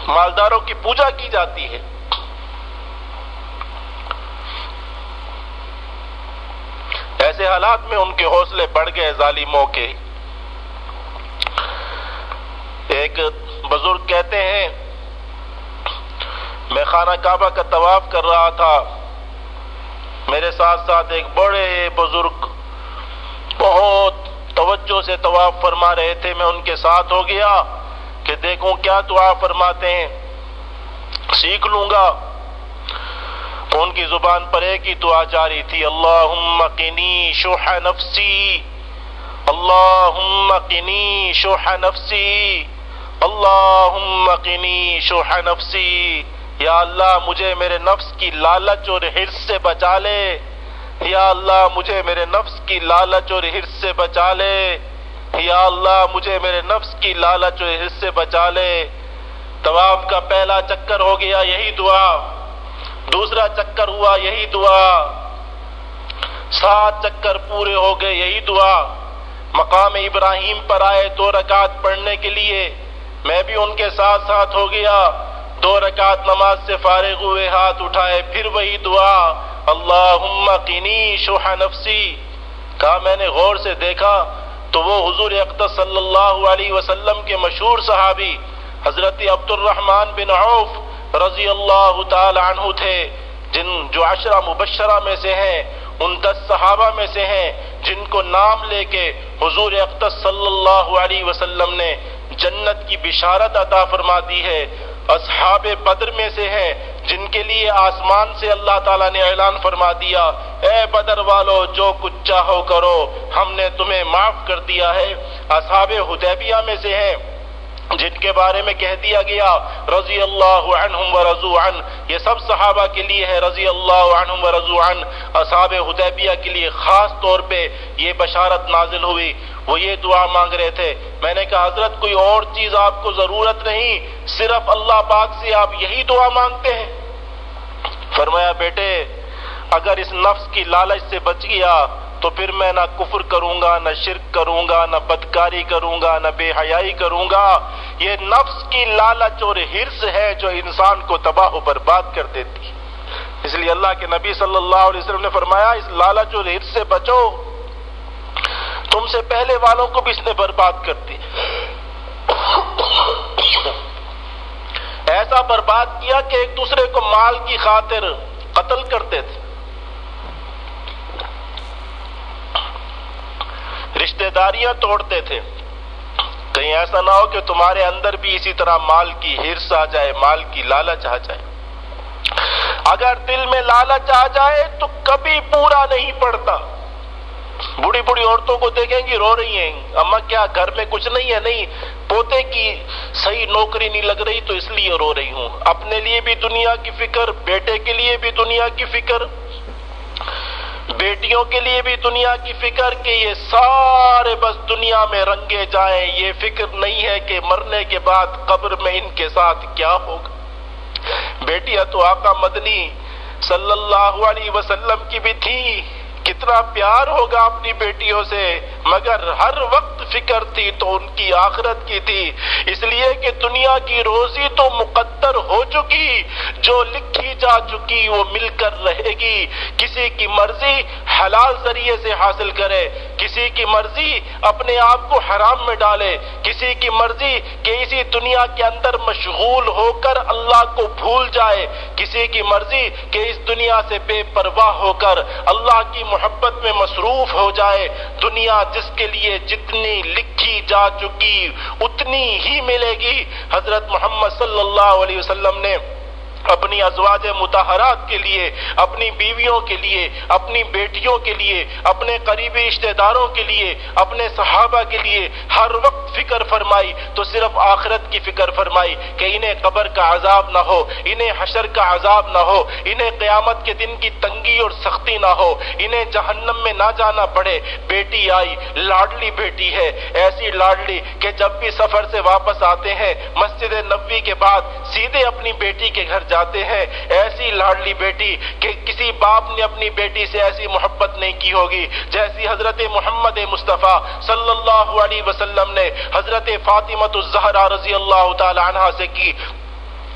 مالداروں کی پوجا کی جاتی ہے۔ ایسے حالات میں ان کے حوصلے بڑھ گئے ظالموں کے۔ ایک بزرگ کہتے ہیں، میں خانہ کعبہ کا طواف کر رہا تھا۔ میرے ساتھ ساتھ ایک بڑے بزرگ بہت توجہ سے طواف فرما رہے تھے۔ میں ان کے ساتھ ہو گیا کہ دیکھوں کیا دعا فرماتے ہیں۔ سیکھ لوں گا۔ ان کی زبان پر ایک ہی دعا جاری تھی، اللہم قنی شوح نفسی، اللہم قنی شوح نفسی۔ اللہم قنی شوح نفسی۔ یا اللہ، مجھے میرے نفس کی لالچ اور حرص سے بچا لے۔ یا اللہ، مجھے میرے نفس کی لالچ اور حرص سے بچا لے۔ یا اللہ، مجھے میرے نفس کی لالچ اور حرص سے بچا لے۔ طواف کا پہلا چکر ہو گیا، یہی دعا۔ دوسرا چکر ہوا، یہی دعا۔ سات چکر پورے ہو گئے، یہی دعا۔ مقام ابراہیم پر آئے دو رکعت پڑھنے کے لیے۔ میں بھی ان کے ساتھ ساتھ ہو گیا۔ دو رکعت نماز سے فارغ ہوئے، ہاتھ اٹھائے، پھر وہی دعا، اللہم قینی شوح نفسی. کہا، میں نے غور سے دیکھا تو وہ حضور اقدس صلی اللہ علیہ وسلم کے مشہور صحابی حضرت عبد الرحمن بن عوف رضی اللہ تعالی عنہ تھے، جن جو عشرہ مبشرہ میں سے ہیں ان دس صحابہ میں سے ہیں، جن کو نام لے کے حضور اقدس صلی اللہ علیہ وسلم نے جنت کی بشارت عطا فرما دی ہے۔ اصحاب بدر میں سے ہیں، جن کے لیے آسمان سے اللہ تعالیٰ نے اعلان فرما دیا۔ اے بدر والو، جو کچھ چاہو کرو۔ ہم نے تمہیں معاف کر دیا ہے۔ اصحاب حدیبیہ میں سے ہیں۔ جن کے بارے میں کہہ دیا گیا، رضی اللہ عنہم و رضو عن یہ سب صحابہ کے لیے ہے، رضی اللہ عنہم و رضو عن اصحاب حدیبیہ کے لیے خاص طور پہ یہ بشارت نازل ہوئی۔ وہ یہ دعا مانگ رہے تھے، میں نے کہا، حضرت، کوئی اور چیز آپ کو ضرورت نہیں، صرف اللہ پاک سے آپ یہی دعا مانگتے ہیں۔ فرمایا، بیٹے، اگر اس نفس کی لالچ سے بچ گیا تو پھر میں نہ کفر کروں گا، نہ شرک کروں گا، نہ بدکاری کروں گا، نہ بے حیائی کروں گا۔ یہ نفس کی لالچ اور ہرس ہے جو انسان کو تباہ و برباد کر دیتی۔ اس لیے اللہ کے نبی صلی اللہ علیہ وسلم نے فرمایا، اس لالچ اور ہرس سے بچو۔ تم سے پہلے والوں کو بھی اس نے برباد کر دی۔ ایسا برباد کیا کہ ایک دوسرے کو مال کی خاطر قتل کرتے تھے۔ رشتہ داریاں توڑتے تھے۔ کہیں ایسا نہ ہو کہ تمہارے اندر بھی اسی طرح مال کی ہرس آ جائے، مال کی لالچ آ جائے۔ اگر دل میں لالچ آ جائے تو کبھی پورا نہیں پڑتا۔ بڑی بڑی عورتوں کو دیکھیں گی، رو رہی ہیں۔ اما کیا گھر میں کچھ نہیں ہے؟ نہیں، پوتے کی صحیح نوکری نہیں لگ رہی تو اس لیے رو رہی ہوں۔ اپنے لیے بھی دنیا کی فکر، بیٹے کے لیے بھی دنیا کی فکر۔ بیٹیوں کے لیے بھی دنیا کی فکر کہ یہ سارے بس دنیا میں رنگے جائیں، یہ فکر نہیں ہے کہ مرنے کے بعد قبر میں ان کے ساتھ کیا ہوگا۔ بیٹیاں تو آقا مدنی صلی اللہ علیہ وسلم کی بھی تھی کتنا پیار ہوگا اپنی بیٹیوں سے، مگر ہر وقت فکر تھی تو ان کی آخرت کی تھی۔ اس لیے کہ دنیا کی روزی تو مقدر ہو چکی، جو لکھی جا چکی وہ مل کر رہے گی۔ کسی کی مرضی حلال ذریعے سے حاصل کرے، کسی کی مرضی اپنے آپ کو حرام میں ڈالے، کسی کی مرضی کہ اسی دنیا کے اندر مشغول ہو کر اللہ کو بھول جائے، کسی کی مرضی کہ اس دنیا سے بے پرواہ ہو کر اللہ کی محبت میں مصروف ہو جائے، دنیا جس کے لیے جتنی لکھی جا چکی، اتنی ہی ملے گی۔ حضرت محمد صلی اللہ علیہ وسلم نے اپنی ازواج متحرات کے لیے، اپنی بیویوں کے لیے، اپنی بیٹیوں کے لیے، اپنے قریبی رشتے داروں کے لیے، اپنے صحابہ کے لیے ہر وقت فکر فرمائی، تو صرف آخرت کی فکر فرمائی کہ انہیں قبر کا عذاب نہ ہو، انہیں حشر کا عذاب نہ ہو، انہیں قیامت کے دن کی تنگی اور سختی نہ ہو، انہیں جہنم میں نہ جانا پڑے۔ بیٹی آئی، لاڈلی بیٹی ہے۔ ایسی لاڈلی کہ جب بھی سفر سے واپس آتے ہیں، مسجد نبوی کے بعد سیدھے اپنی بیٹی کے گھر جاتے ہیں۔ ایسی لاڈلی بیٹی کہ کسی باپ نے اپنی بیٹی سے ایسی محبت نہیں کی ہوگی۔ جیسی حضرت محمد مصطفیٰ صلی اللہ علیہ وسلم نے حضرت فاطمت الزہرا رضی اللہ تعالی عنہ سے کی۔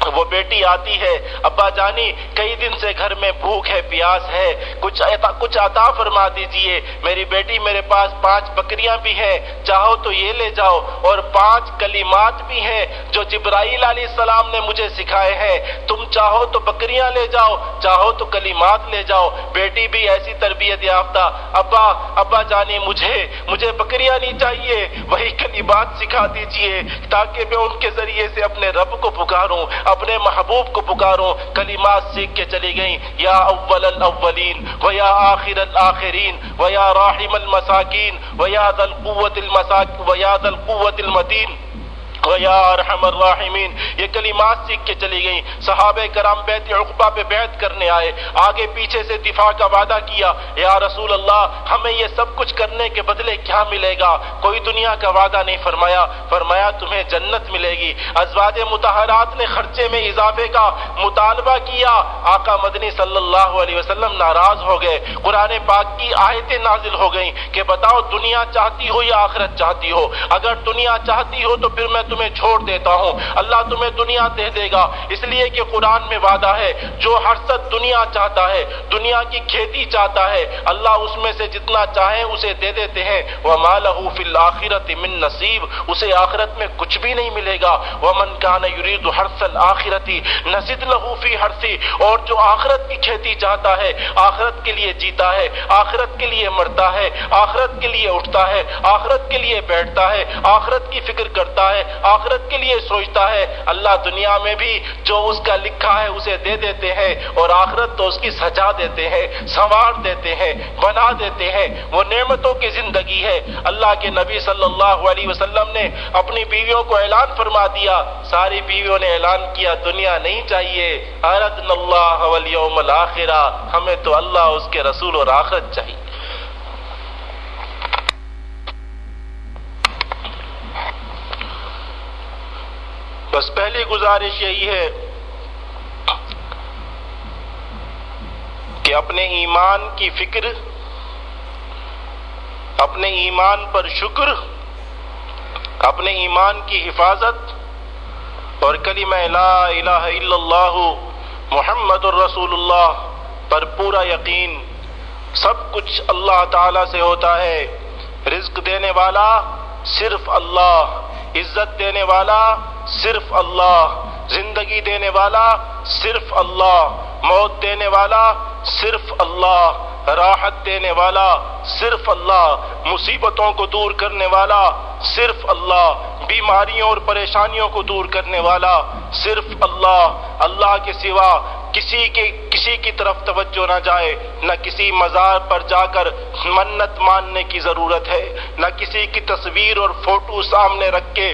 وہ بیٹی آتی ہے، ابا جانی، کئی دن سے گھر میں بھوک ہے، پیاس ہے۔ کچھ عطا کچھ عطا فرما دیجیے۔ میری بیٹی میرے پاس پانچ بکریاں بھی ہیں۔ چاہو تو یہ لے جاؤ۔ اور پانچ کلمات بھی ہیں جو جبرائیل علیہ السلام نے مجھے سکھائے ہیں۔ تم چاہو تو بکریاں لے جاؤ، چاہو تو کلمات لے جاؤ۔ بیٹی بھی ایسی تربیت یافتہ۔ ابا ابا جانی، مجھے مجھے بکریاں نہیں چاہیے۔ وہی کلمات سکھا دیجیے تاکہ میں ان کے ذریعے سے اپنے رب کو پکاروں۔ اپنے محبوب کو پکاروں، کلمات سیکھ کے چلی گئیں۔ یا اول الاولین و یا آخر الاخرین و یا راحم المساکین و یا ذا القوت المساک و یا ذا القوت المتین۔ یا ارحم الراحمین، یہ کلمات سیکھ کے چلی گئیں۔ صحابہ کرام بیت عقبہ پہ بیعت کرنے آئے، آگے پیچھے سے دفاع کا وعدہ کیا، یا رسول اللہ، ہمیں یہ سب کچھ کرنے کے بدلے کیا ملے گا؟ کوئی دنیا کا وعدہ نہیں فرمایا فرمایا تمہیں جنت ملے گی۔ ازواج متحرات نے خرچے میں اضافے کا مطالبہ کیا، آقا مدنی صلی اللہ علیہ وسلم ناراض ہو گئے۔ قرآن پاک کی آیتیں نازل ہو گئیں کہ بتاؤ دنیا چاہتی ہو یا آخرت چاہتی ہو؟ اگر دنیا چاہتی ہو تو پھر میں تمہیں چھوڑ دیتا ہوں۔ اللہ تمہیں دنیا دے دے گا۔ اس لیے کہ قرآن میں وعدہ ہے، جو ہر سد دنیا چاہتا ہے، دنیا کی کھیتی چاہتا ہے، اللہ اس میں سے جتنا چاہے اسے دے دیتے ہیں۔ وہ مالہ فی الآخرت من نصیب اسے آخرت میں کچھ بھی نہیں ملے گا۔ وہ من کان یرید حرسل آخرتی نصد لہو فی ہرسی اور جو آخرت کی کھیتی چاہتا ہے، آخرت کے لیے جیتا ہے، آخرت کے لیے مرتا ہے، آخرت کے لیے اٹھتا ہے، آخرت کے لیے بیٹھتا ہے، آخرت کی فکر کرتا ہے آخرت کے لیے سوچتا ہے۔ اللہ دنیا میں بھی جو اس کا لکھا ہے اسے دے دیتے ہیں اور آخرت تو اس کی سجا دیتے ہیں، سنوار دیتے ہیں، بنا دیتے ہیں۔ وہ نعمتوں کی زندگی ہے۔ اللہ کے نبی صلی اللہ علیہ وسلم نے اپنی بیویوں کو اعلان فرما دیا۔ ساری بیویوں نے اعلان کیا، دنیا نہیں چاہیے۔ اردن اللہ والیوم الاخرہ۔ ہمیں تو اللہ اس کے رسول اور آخرت چاہیے۔ بس پہلی گزارش یہی ہے کہ اپنے ایمان کی فکر، اپنے ایمان پر شکر، اپنے ایمان کی حفاظت اور کلمہ لا الہ الا اللہ محمد الرسول اللہ پر پورا یقین، سب کچھ اللہ تعالی سے ہوتا ہے۔ رزق دینے والا صرف اللہ، عزت دینے والا صرف اللہ، زندگی دینے والا صرف اللہ، موت دینے والا صرف اللہ، راحت دینے والا صرف اللہ، مصیبتوں کو دور کرنے والا صرف اللہ، بیماریوں اور پریشانیوں کو دور کرنے والا صرف اللہ۔ اللہ کے سوا کسی کے، کسی کی طرف توجہ نہ جائے، نہ کسی مزار پر جا کر منت ماننے کی ضرورت ہے، نہ کسی کی تصویر اور فوٹو سامنے رکھ کے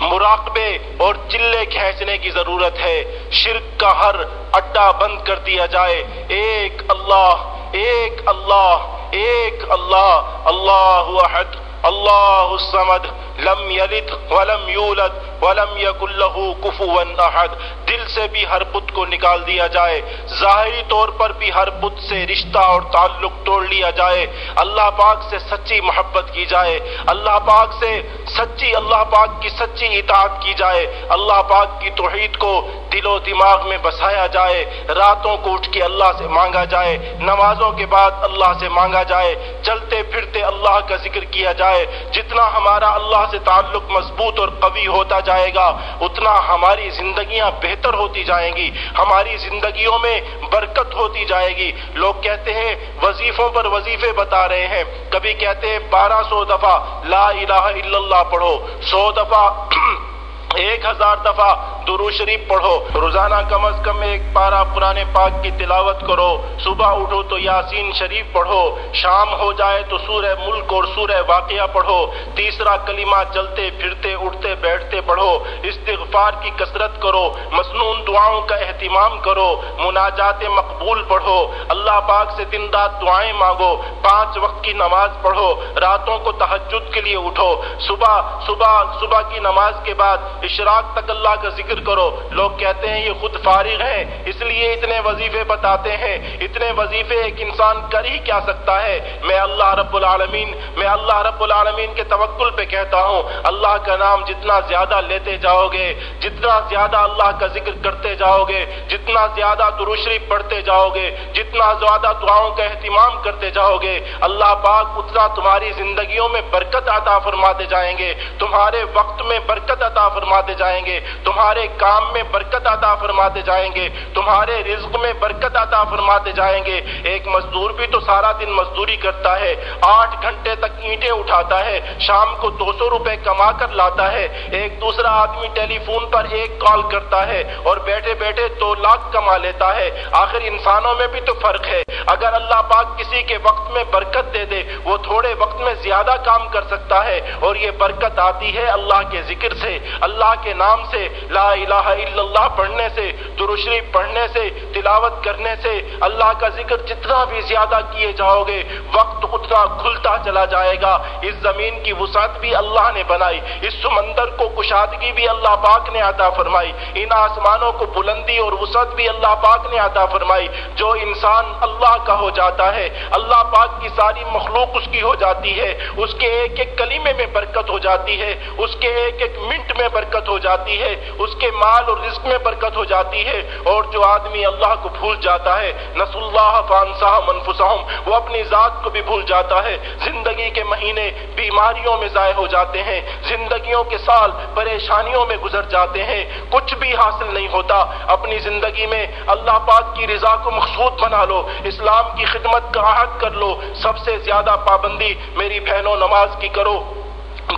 مراقبے اور چلے کھینچنے کی ضرورت ہے۔ شرک کا ہر اڈا بند کر دیا جائے۔ ایک اللہ ایک اللہ ایک اللہ اللہ احد۔ اللہ الصمد لم یلد ولم یولد ولم یکن له کفوا احد۔ دل سے بھی ہر بت کو نکال دیا جائے۔ ظاہری طور پر بھی ہر بت سے رشتہ اور تعلق توڑ لیا جائے۔ اللہ پاک سے سچی محبت کی جائے۔ اللہ پاک سے سچی، اللہ پاک کی سچی اطاعت کی جائے۔ اللہ پاک کی توحید کو دل و دماغ میں بسایا جائے۔ راتوں کو اٹھ کے اللہ سے مانگا جائے۔ نمازوں کے بعد اللہ سے مانگا جائے۔ چلتے پھرتے اللہ کا ذکر کیا جائے۔ جتنا ہمارا اللہ سے تعلق مضبوط اور قوی ہوتا جائے گا، اتنا ہماری زندگیاں بہتر ہوتی جائیں گی، ہماری زندگیوں میں برکت ہوتی جائے گی۔ لوگ کہتے ہیں، وظیفوں پر وظیفے بتا رہے ہیں۔ کبھی کہتے ہیں، بارہ سو دفعہ لا الہ الا اللہ پڑھو، سو دفعہ (clears throat) ایک ہزار دفعہ درو شریف پڑھو۔ روزانہ کم از کم ایک پارا پرانے پاک کی تلاوت کرو۔ صبح اٹھو تو یاسین شریف پڑھو۔ شام ہو جائے تو سورہ ملک اور سورہ واقعہ پڑھو۔ تیسرا کلمہ چلتے پھرتے، اٹھتے، بیٹھتے پڑھو۔ استغفار کی کثرت کرو۔ مصنون دعاؤں کا اہتمام کرو۔ مناجات مقبول پڑھو۔ اللہ پاک سے دن رات دعائیں مانگو۔ پانچ وقت کی نماز پڑھو۔ راتوں کو تحجد کے لیے اٹھو۔ صبح صبح صبح کی نماز کے بعد اشراق تک اللہ کا ذکر کرو۔ لوگ کہتے ہیں یہ خود فارغ ہیں، اس لیے اتنے وظیفے بتاتے ہیں۔ اتنے وظیفے ایک انسان کر ہی کیا سکتا ہے۔ میں اللہ رب العالمین، میں اللہ رب العالمین کے توکل پہ کہتا ہوں۔ اللہ کا نام جتنا زیادہ لیتے جاؤ گے، جتنا زیادہ اللہ کا ذکر کرتے جاؤ گے، جتنا زیادہ دروشری پڑھتے جاؤ گے، جتنا زیادہ دعاؤں کا اہتمام کرتے جاؤ گے، اللہ پاک اتنا تمہاری زندگیوں میں برکت عطا فرماتے جائیں گے۔ تمہارے وقت میں برکت عطا فرماتے جائیں گے۔ تمہارے کام میں برکت عطا فرماتے جائیں گے، تمہارے رزق میں برکت عطا فرماتے جائیں گے۔ ایک مزدور بھی تو سارا دن مزدوری کرتا ہے، آٹھ گھنٹے تک اینٹیں اٹھاتا ہے، شام کو دو سو روپے کما کر لاتا ہے۔ ایک دوسرا آدمی ٹیلی فون پر ایک کال کرتا ہے اور بیٹھے بیٹھے دو لاکھ کما لیتا ہے۔ آخر انسانوں میں بھی تو فرق ہے۔ اگر اللہ پاک کسی کے وقت میں برکت دے دے، وہ تھوڑے وقت میں زیادہ کام کر سکتا ہے اور یہ برکت آتی ہے اللہ کے ذکر سے، اللہ کے نام سے۔ لا الہ الا اللہ پڑھنے سے درشری پڑھنے سے، تلاوت کرنے سے اللہ کا ذکر جتنا بھی زیادہ کیے جاؤ گے، وقت اتنا کھلتا چلا جائے گا۔ اس زمین کی وسعت بھی اللہ نے بنائی، اس سمندر کو کشادگی بھی اللہ پاک نے عطا فرمائی۔ ان آسمانوں کو بلندی اور وسعت بھی اللہ پاک نے عطا فرمائی۔ جو انسان اللہ کا ہو جاتا ہے، اللہ پاک کی ساری مخلوق اس خشکی ہو جاتی ہے۔ اس کے ایک ایک کلیمے میں برکت ہو جاتی ہے، اس کے ایک ایک منٹ میں برکت ہو جاتی ہے۔ اس کے مال اور رزق میں برکت ہو جاتی ہے اور جو آدمی اللہ کو بھول جاتا ہے نس اللہ فانسا منفسہم وہ اپنی ذات کو بھی بھول جاتا ہے۔ زندگی کے مہینے بیماریوں میں ضائع ہو جاتے ہیں، زندگیوں کے سال پریشانیوں میں گزر جاتے ہیں۔ کچھ بھی حاصل نہیں ہوتا۔ اپنی زندگی میں اللہ پاک کی رضا کو مقصود بنا لو، اسلام کی خدمت کا عہد کر لو۔ سب سے زیادہ پابندی میری بہنوں، نماز کی کرو۔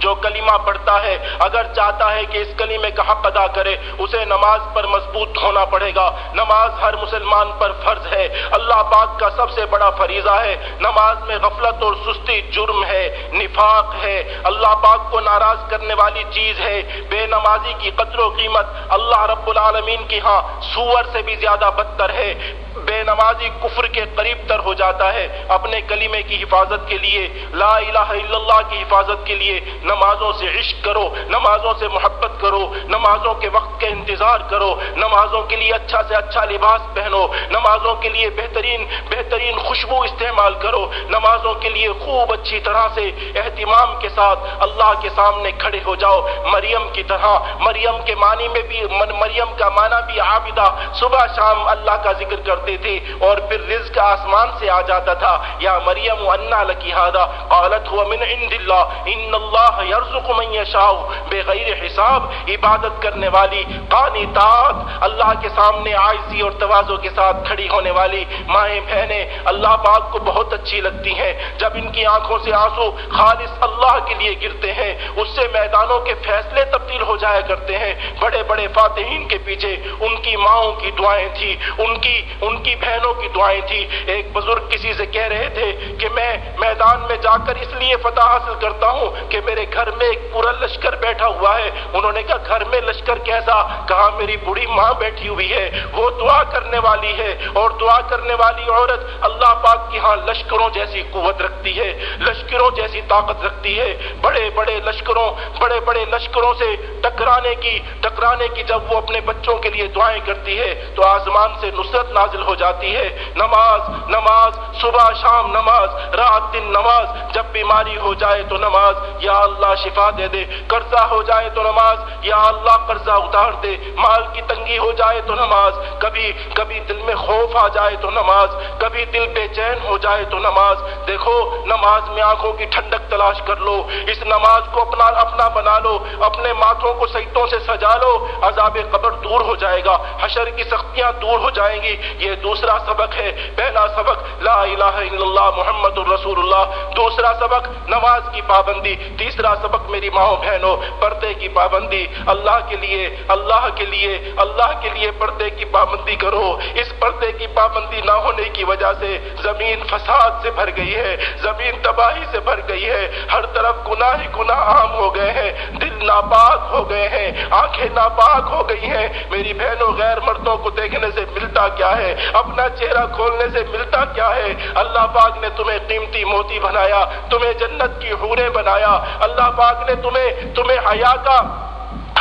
جو کلمہ پڑھتا ہے، اگر چاہتا ہے کہ اس کلمے کا حق ادا کرے، اسے نماز پر مضبوط ہونا پڑے گا۔ نماز ہر مسلمان پر فرض ہے۔ اللہ پاک کا سب سے بڑا فریضہ ہے۔ نماز میں غفلت اور سستی جرم ہے، نفاق ہے۔ اللہ پاک کو ناراض کرنے والی چیز ہے۔ بے نمازی کی قدر و قیمت اللہ رب العالمین کی ہاں سور سے بھی زیادہ بدتر ہے۔ بے نمازی کفر کے قریب تر ہو جاتا ہے۔ اپنے کلیمے کی حفاظت کے لیے، لا الہ الا اللہ کی حفاظت کے لیے نمازوں سے عشق کرو، نمازوں سے محبت کرو، نمازوں کے وقت کے انتظار کرو، نمازوں کے لیے اچھا سے اچھا لباس پہنو، نمازوں کے لیے بہترین بہترین خوشبو استعمال کرو، نمازوں کے لیے خوب اچھی طرح سے اہتمام کے ساتھ اللہ کے سامنے کھڑے ہو جاؤ۔ مریم کی طرح، مریم کے معنی میں بھی مریم کا معنی بھی عابدہ۔ صبح شام اللہ کا ذکر کرتے تھے اور پھر رزق آسمان سے آ جاتا تھا۔ یا مریم انا لکی ہادا قالت ہوا من عند اللہ، ان اللہ اللہ یرزق من یشاء بغیر حساب، عبادت کرنے والی قانتات اللہ کے سامنے عاجزی اور تواضع کے ساتھ کھڑی ہونے والی، مائیں بہنیں، اللہ پاک کو بہت اچھی لگتی ہیں۔ جب ان کی آنکھوں سے آنسو خالص اللہ کے لیے گرتے ہیں، اس سے میدانوں کے فیصلے تبدیل ہو جایا کرتے ہیں۔ بڑے بڑے فاتحین کے پیچھے ان کی ماؤں کی دعائیں تھی ان کی ان کی بہنوں کی دعائیں تھی ایک بزرگ کسی سے کہہ رہے تھے کہ میں میدان میں جا کر اس لیے فتح حاصل کرتا ہوں کہ میرے گھر میں ایک پورا لشکر بیٹھا ہوا ہے۔ انہوں نے کہا، گھر میں لشکر کیسا کہا میری بڑی ماں بیٹھی ہوئی ہے؟ وہ دعا کرنے والی ہے۔ اور دعا کرنے والی عورت اللہ پاک کی ہاں لشکروں جیسی قوت رکھتی ہے، لشکروں جیسی طاقت رکھتی ہے۔ بڑے بڑے لشکروں، بڑے بڑے لشکروں سے ٹکرانے کی ٹکرانے کی جب وہ اپنے بچوں کے لیے دعائیں کرتی ہے، تو آسمان سے نصرت نازل ہو جاتی ہے۔ نماز نماز، صبح، شام، نماز، رات، دن، نماز، جب بیماری ہو جائے تو نماز، یا اللہ شفا دے دے، قرضہ ہو جائے تو نماز، یا اللہ قرضہ اتار دے، مال کی تنگی ہو جائے تو نماز، کبھی کبھی دل میں خوف آ جائے تو نماز، کبھی دل بے چین ہو جائے تو نماز۔ دیکھو، نماز میں آنکھوں کی ٹھنڈک تلاش کر لو، اس نماز کو اپنا اپنا بنا لو، اپنے ماتھوں کو سیتوں سے سجا لو، عذاب قبر دور ہو جائے گا، حشر کی سختیاں دور ہو جائیں گی۔ یہ دوسرا سبق ہے، پہلا سبق، لا الہ الا اللہ محمد الرسول اللہ۔ دوسرا سبق، نماز کی پابندی۔ تیسرا سبق میری ماؤں بہنوں، پردے کی پابندی، اللہ کے لیے، اللہ کے لیے، اللہ کے لیے پردے کی پابندی کرو۔ اس پردے کی پابندی نہ ہونے کی وجہ سے زمین فساد سے بھر گئی ہے، زمین تباہی سے بھر گئی ہے۔ ہر طرف گناہ ہی گناہ عام ہو گئے ہیں، دل ناپاک ہو گئے ہیں، آنکھیں ناپاک ہو گئی ہیں۔ میری بہنوں، غیر مردوں کو دیکھنے سے ملتا کیا ہے؟ اپنا چہرہ کھولنے سے ملتا کیا ہے؟ اللہ پاک نے تمہیں قیمتی موتی بنایا، تمہیں جنت کی حوریں بنایا۔ اللہ پاک نے تمہیں تمہیں حیا کا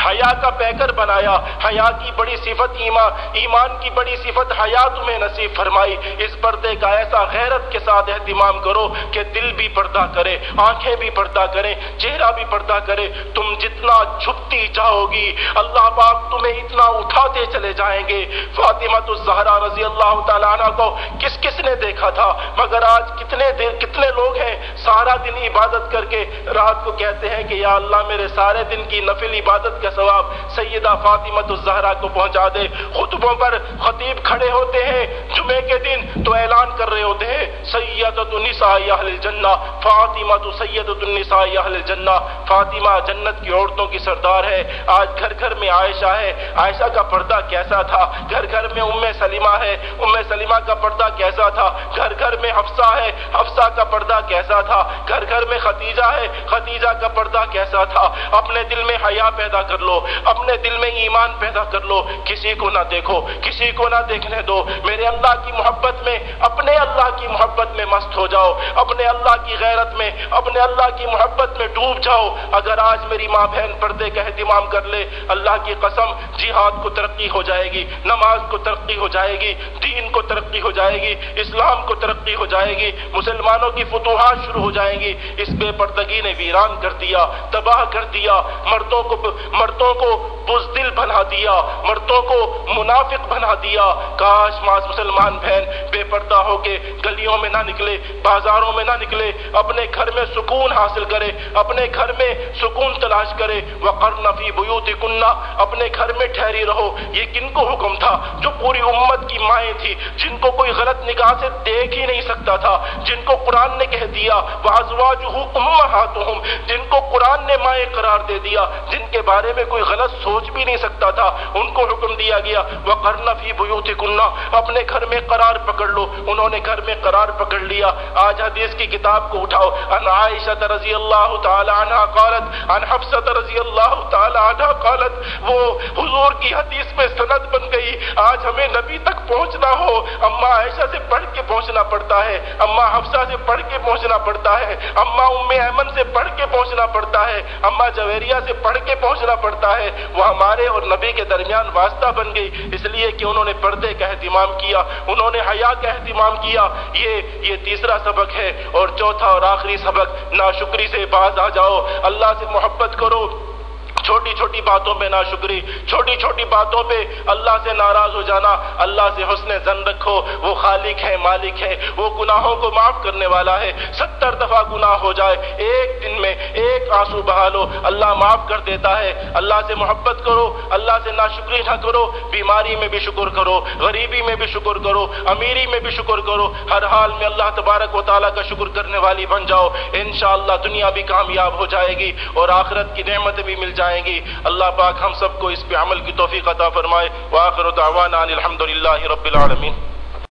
حیا کا پیکر بنایا۔ حیا کی بڑی صفت ایمان ایمان کی بڑی صفت حیا تمہیں نصیب فرمائی۔ اس پردے کا ایسا غیرت کے ساتھ اہتمام کرو کہ دل بھی پردہ کرے، آنکھیں بھی پردہ کریں، چہرہ بھی پردہ کرے۔ تم جتنا چھپتی جاؤ گی، اللہ پاک تمہیں اتنا اٹھاتے چلے جائیں گے۔ فاطمہ الزہرا رضی اللہ تعالیٰ عنہ کو کس کس نے دیکھا تھا؟ مگر آج کتنے دن، کتنے لوگ ہیں؟ سارا دن عبادت کر کے رات کو کہتے ہیں کہ یا اللہ میرے سارے دن کی نفل عبادت کا ثواب سیدہ فاطمت الزہرا کو پہنچا دے۔ خطبوں پر خطیب کھڑے ہوتے ہیں۔ جمعے کے دن تو اعلان کر رہے ہوتے ہیں۔ سیدت النساء اہل الجنہ، فاطمہ تو سیدت النساء اہل الجنہ۔ فاطمہ جنت کی عورتوں کی سردار ہے۔ آج گھر گھر میں عائشہ ہے۔ عائشہ کا پردہ کیسا تھا؟ گھر گھر میں ام سلیمہ ہے۔ ام سلیمہ کا پردہ کیسا تھا؟ گھر گھر میں حفصہ ہے۔ حفصہ کا پردہ کیسا تھا؟ گھر گھر میں ختیجہ ہے۔ ختیجہ کا پردہ کیسا تھا؟ اپنے دل میں حیا پیدا کر لو، اپنے دل میں ایمان پیدا کر لو، کسی کو نہ دیکھو، کسی کو نہ دیکھنے دو۔ میرے اللہ کی محبت میں، اپنے اللہ کی محبت میں مست ہو جاؤ، اپنے اللہ کی غیرت میں، اپنے اللہ کی محبت میں ڈوب جاؤ۔ اگر آج میری ماں بہن پردے کا اہتمام کر لے، اللہ کی قسم، جہاد کو ترقی ہو جائے گی، نماز کو ترقی ہو جائے گی، دین کو ترقی ہو جائے گی، اسلام کو ترقی ہو جائے گی، مسلمانوں کی فتوحات شروع ہو جائیں گی۔ اس بے پردگی نے ویران کر دیا، تباہ کر دیا، مردوں کو مرد مردوں کو بزدل بنا دیا، مردوں کو منافق بنا دیا۔ کاش ماس مسلمان بہن بے پردہ ہو کے گلیوں میں نہ نکلے، بازاروں میں نہ نکلے، اپنے گھر میں سکون حاصل کرے، اپنے گھر میں سکون تلاش کرے۔ وقرن فی بیوت کنہ اپنے گھر میں ٹھہری رہو۔ یہ کن کو حکم تھا؟ جو پوری امت کی مائیں تھی، جن کو کوئی غلط نگاہ سے دیکھ ہی نہیں سکتا تھا۔ جن کو قرآن نے کہہ دیا وَأَزْوَاجُهُ أُمَّهَاتُهُمْ جن کو قرآن نے مائیں قرار دے دیا، جن کے بارے میں کوئی غلط سوچ بھی نہیں سکتا تھا۔ ان کو حکم دیا گیا، وَقَرْنَ فِي بُيُوتِكُنَّ۔ اپنے گھر میں قرار پکڑ لو۔ انہوں نے گھر میں قرار پکڑ لیا۔ آج حدیث کی کتاب کو اٹھاؤ۔ ان عائشہ رضی اللہ تعالی عنہ قالت ان حفصہ رضی اللہ تعالی عنہ قالت، وہ حضور کی حدیث میں سند بن گئی۔ آج ہمیں نبی تک پہنچنا ہو۔ اما عائشہ سے پڑھ کے پہنچنا پڑتا ہے۔ اما حفصہ سے پڑھ کے پہنچنا پڑتا ہے۔ اما ام ایمن سے پڑھ کے پہنچنا پڑتا ہے۔ اما جویریہ سے پڑھ کے پہنچنا پڑتا ہے، وہ ہمارے اور نبی کے درمیان واسطہ بن گئی۔ اس لیے کہ انہوں نے پردے کا اہتمام کیا، انہوں نے حیا کا اہتمام کیا۔ یہ یہ تیسرا سبق ہے اور چوتھا اور آخری سبق۔ ناشکری سے باز آ جاؤ۔ اللہ سے محبت کرو۔ چھوٹی چھوٹی باتوں پہ ناشکری، چھوٹی چھوٹی باتوں پہ اللہ سے ناراض ہو جانا، اللہ سے حسن زن رکھو، وہ خالق ہے، مالک ہے، وہ گناہوں کو معاف کرنے والا ہے، ستر دفعہ گناہ ہو جائے، ایک دن میں ایک آنسو بہا لو، اللہ معاف کر دیتا ہے، اللہ سے محبت کرو، اللہ سے ناشکری نہ کرو، بیماری میں بھی شکر کرو، غریبی میں بھی شکر کرو، امیری میں بھی شکر کرو، ہر حال میں اللہ تبارک و تعالیٰ کا شکر کرنے والی بن جاؤ، انشاءاللہ دنیا بھی کامیاب ہو جائے گی اور آخرت کی نعمتیں بھی مل جائے جائیں گی۔ اللہ پاک ہم سب کو اس پہ عمل کی توفیق عطا فرمائے۔ وآخر دعوانا ان الحمدللہ رب العالمین۔